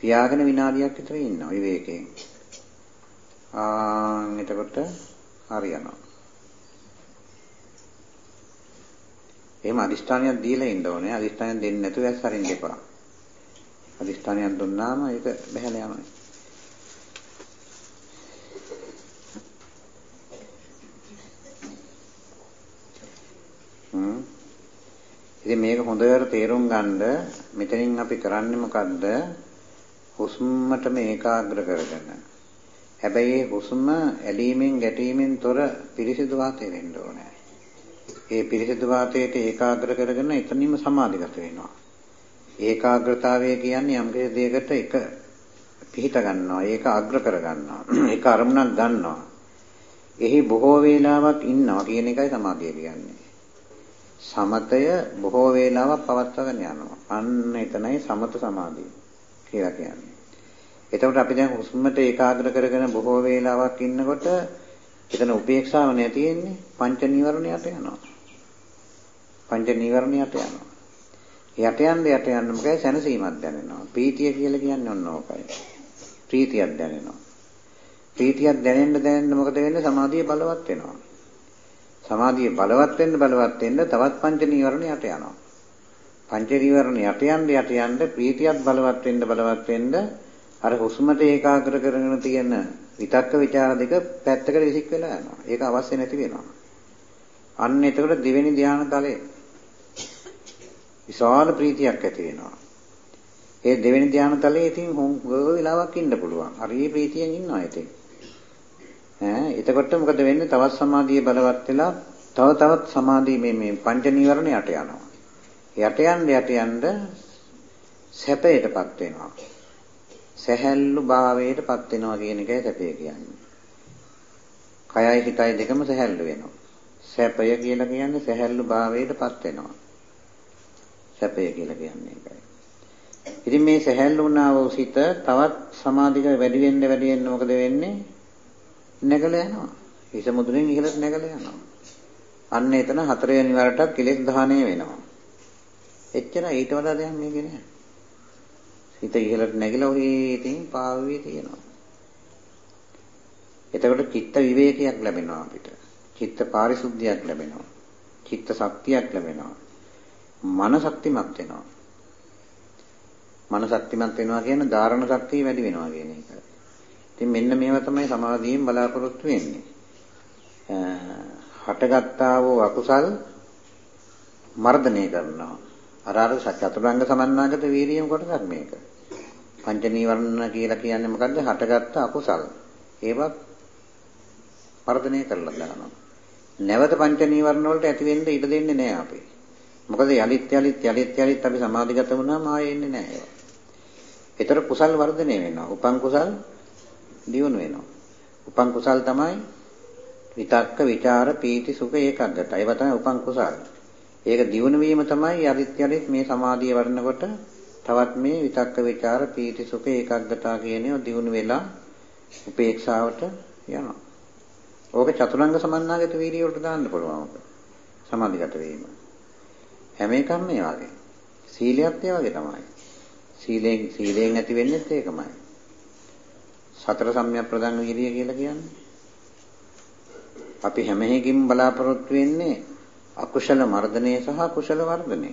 පියාගෙන විනාඩියක් විතර ඉන්නවා විවේකයෙන්. ආ එතකොට හරියනවා. එහෙම අදිෂ්ඨානයක් දීලා ඉන්න ඕනේ. අදිෂ්ඨානයක් දෙන්නේ නැතුව ඇස් හරින්න එපා. අදිෂ්ඨානයක් දුන්නාම ඒක බහැලා යනවා. ඉතින් මේක හොඳට තේරුම් ගන්න මෙතනින් අපි කරන්නේ මොකද්ද? හුස්මටම ඒකාග්‍ර කරගෙන. හැබැයි හුස්ම ඇලීමෙන් ගැටීමෙන් තොර පිරිසිදු වාතය වෙන්න ඕනේ. ඒ පිරිසිදු වාතයට ඒකාග්‍ර කරගෙන එතනින්ම සමාධිගත වෙනවා. ඒකාග්‍රතාවය කියන්නේ යම් දෙයකට එක පිහිට ගන්නවා. ඒක අග්‍ර කර ගන්නවා. ඒක අරමුණක් ගන්නවා. එහි බොහෝ වේලාවක් ඉන්නවා කියන එකයි සමාධිය කියන්නේ. සමතය බොහෝ වේලාවක් පවත්වාගෙන යනවා. අන්න එතනයි සමත සමාධිය කියලා කියන්නේ. එතකොට අපි දැන් හුස්මට ඒකාග්‍ර කරගෙන බොහෝ වේලාවක් ඉන්නකොට එතන උපේක්ෂාව නැති වෙන්නේ පංච නීවරණයට යනවා. පංච නීවරණයට යනවා. යට යන්න යට යන්න මොකද සැනසීමක් දැනෙනවා. ප්‍රීතිය කියලා කියන්නේ ඔන්න ඕකයි. ප්‍රීතියක් දැනෙනවා. ප්‍රීතියක් දැනෙන්න දැනෙන්න මොකද වෙන්නේ? සමාධිය බලවත් වෙනවා. සමාධිය බලවත් වෙන්න බලවත් වෙන්න තවත් පංච නීවරණ යට යනවා. පංච නීවරණ යට යන්න යට යන්න ප්‍රීතියක් බලවත් වෙන්න බලවත් වෙන්න අර හුස්මට ඒකාග්‍ර කරගෙන තියෙන විතක්ක ਵਿਚාර දෙක පැත්තකට විසික් වෙලා යනවා. ඒක අවශ්‍ය නැති වෙනවා. අන්න එතකොට දෙවෙනි ධානය තලයේ විශාල ප්‍රීතියක් ඇති වෙනවා. ඒ දෙවෙනි ධානය තලයේ ඉතින් හොඟ වෙලාවක් ඉන්න පුළුවන්. හරි ප්‍රීතියෙන් ඉන්නවා ඉතින්. ඈ එතකොට මොකද වෙන්නේ? තවත් සමාධිය බලවත් වෙලා තව තවත් සමාධිය මේ මේ පංච නීවරණ යට යනවා. යට යන්න යට යන්න සැපයටපත් වෙනවා. සැහැල්ලු භාවයටපත් වෙනවා කියන එකයි සැපය කියන්නේ. කයයි හිතයි දෙකම සැහැල්ලු වෙනවා. සැපය කියලා කියන්නේ සැහැල්ලු භාවයටපත් වෙනවා. සැපය කියලා කියන්නේ ඒකයි. ඉතින් මේ සැහැල්ලු වුණා වූ සිත තවත් සමාධික වැඩි වෙන්න වැඩි වෙන්න මොකද වෙන්නේ? නැගලා යනවා. හිස මුදුනේ ඉහළට නැගලා යනවා. අන්න එතන හතරවෙනි වරටත් කෙලෙස් දහණය වෙනවා. එච්චර ඊට වඩා දෙයක් මේකේ නෑ. හිත ඉහළට නැගිලා ඔහේ ඉතින් පාවෙවි තියෙනවා. එතකොට චිත්ත විවේකයක් ලැබෙනවා අපිට. චිත්ත පාරිශුද්ධියක් ලැබෙනවා. චිත්ත ශක්තියක් ලැබෙනවා. මන ශක්තිමත් වෙනවා. මන ශක්තිමත් වෙනවා කියන්නේ ධාරණ ශක්තිය වැඩි වෙනවා කියන එක. ඉතින් මෙන්න මේවා තමයි සමාධියෙන් බලාපොරොත්තු වෙන්නේ. හටගත්තා වූ අකුසල් මර්ධනය කරනවා. අර අර චතුරාංග සමන්නාගත වීරියම කොටසක් මේක. පංච නීවරණ කියලා කියන්නේ මොකද්ද? හටගත්ත අකුසල්. ඒවත් මර්ධනය කරලා දානවා. නැවත පංච නීවරණ වලට ඇති වෙන්න ඉඩ දෙන්නේ නැහැ අපි. මොකද යලිත් යලිත් යලිත් යලිත් අපි සමාධිගත වුණාම ආයෙ එන්නේ නැහැ ඒවා. ඒතර කුසල් වර්ධනය වෙනවා. උපං කුසල් දියුණු වෙනවා. උපන් කුසල් තමයි විතක්ක, ਵਿਚාර, පීති, සුඛ ඒකාග්‍රත. ඒවා තමයි උපන් කුසල්. ඒක දියුණු වීම තමයි යරිත් යරිත් මේ සමාධිය වඩනකොට තවත් මේ විතක්ක, ਵਿਚාර, පීති, සුඛ ඒකාග්‍රතාව කියන ඒවා දියුණු වෙලා උපේක්ෂාවට යනවා. ඕක චතුරංග සමන්නාගත වීර්ය වලට දාන්න පුළුවන් ඕක. සමාධිගත වීම. හැම එකක්ම ඒ වගේ. සීලයත් ඒ වගේ තමයි. සීලෙන් සීලෙන් ඇති වෙන්නේත් ඒකමයි. සතර සම්‍යක් ප්‍රදාන වීර්ය කියලා කියන්නේ. අපි හැම එකකින් බලාපොරොත්තු වෙන්නේ අකුශල මර්ධනය සහ කුශල වර්ධනය.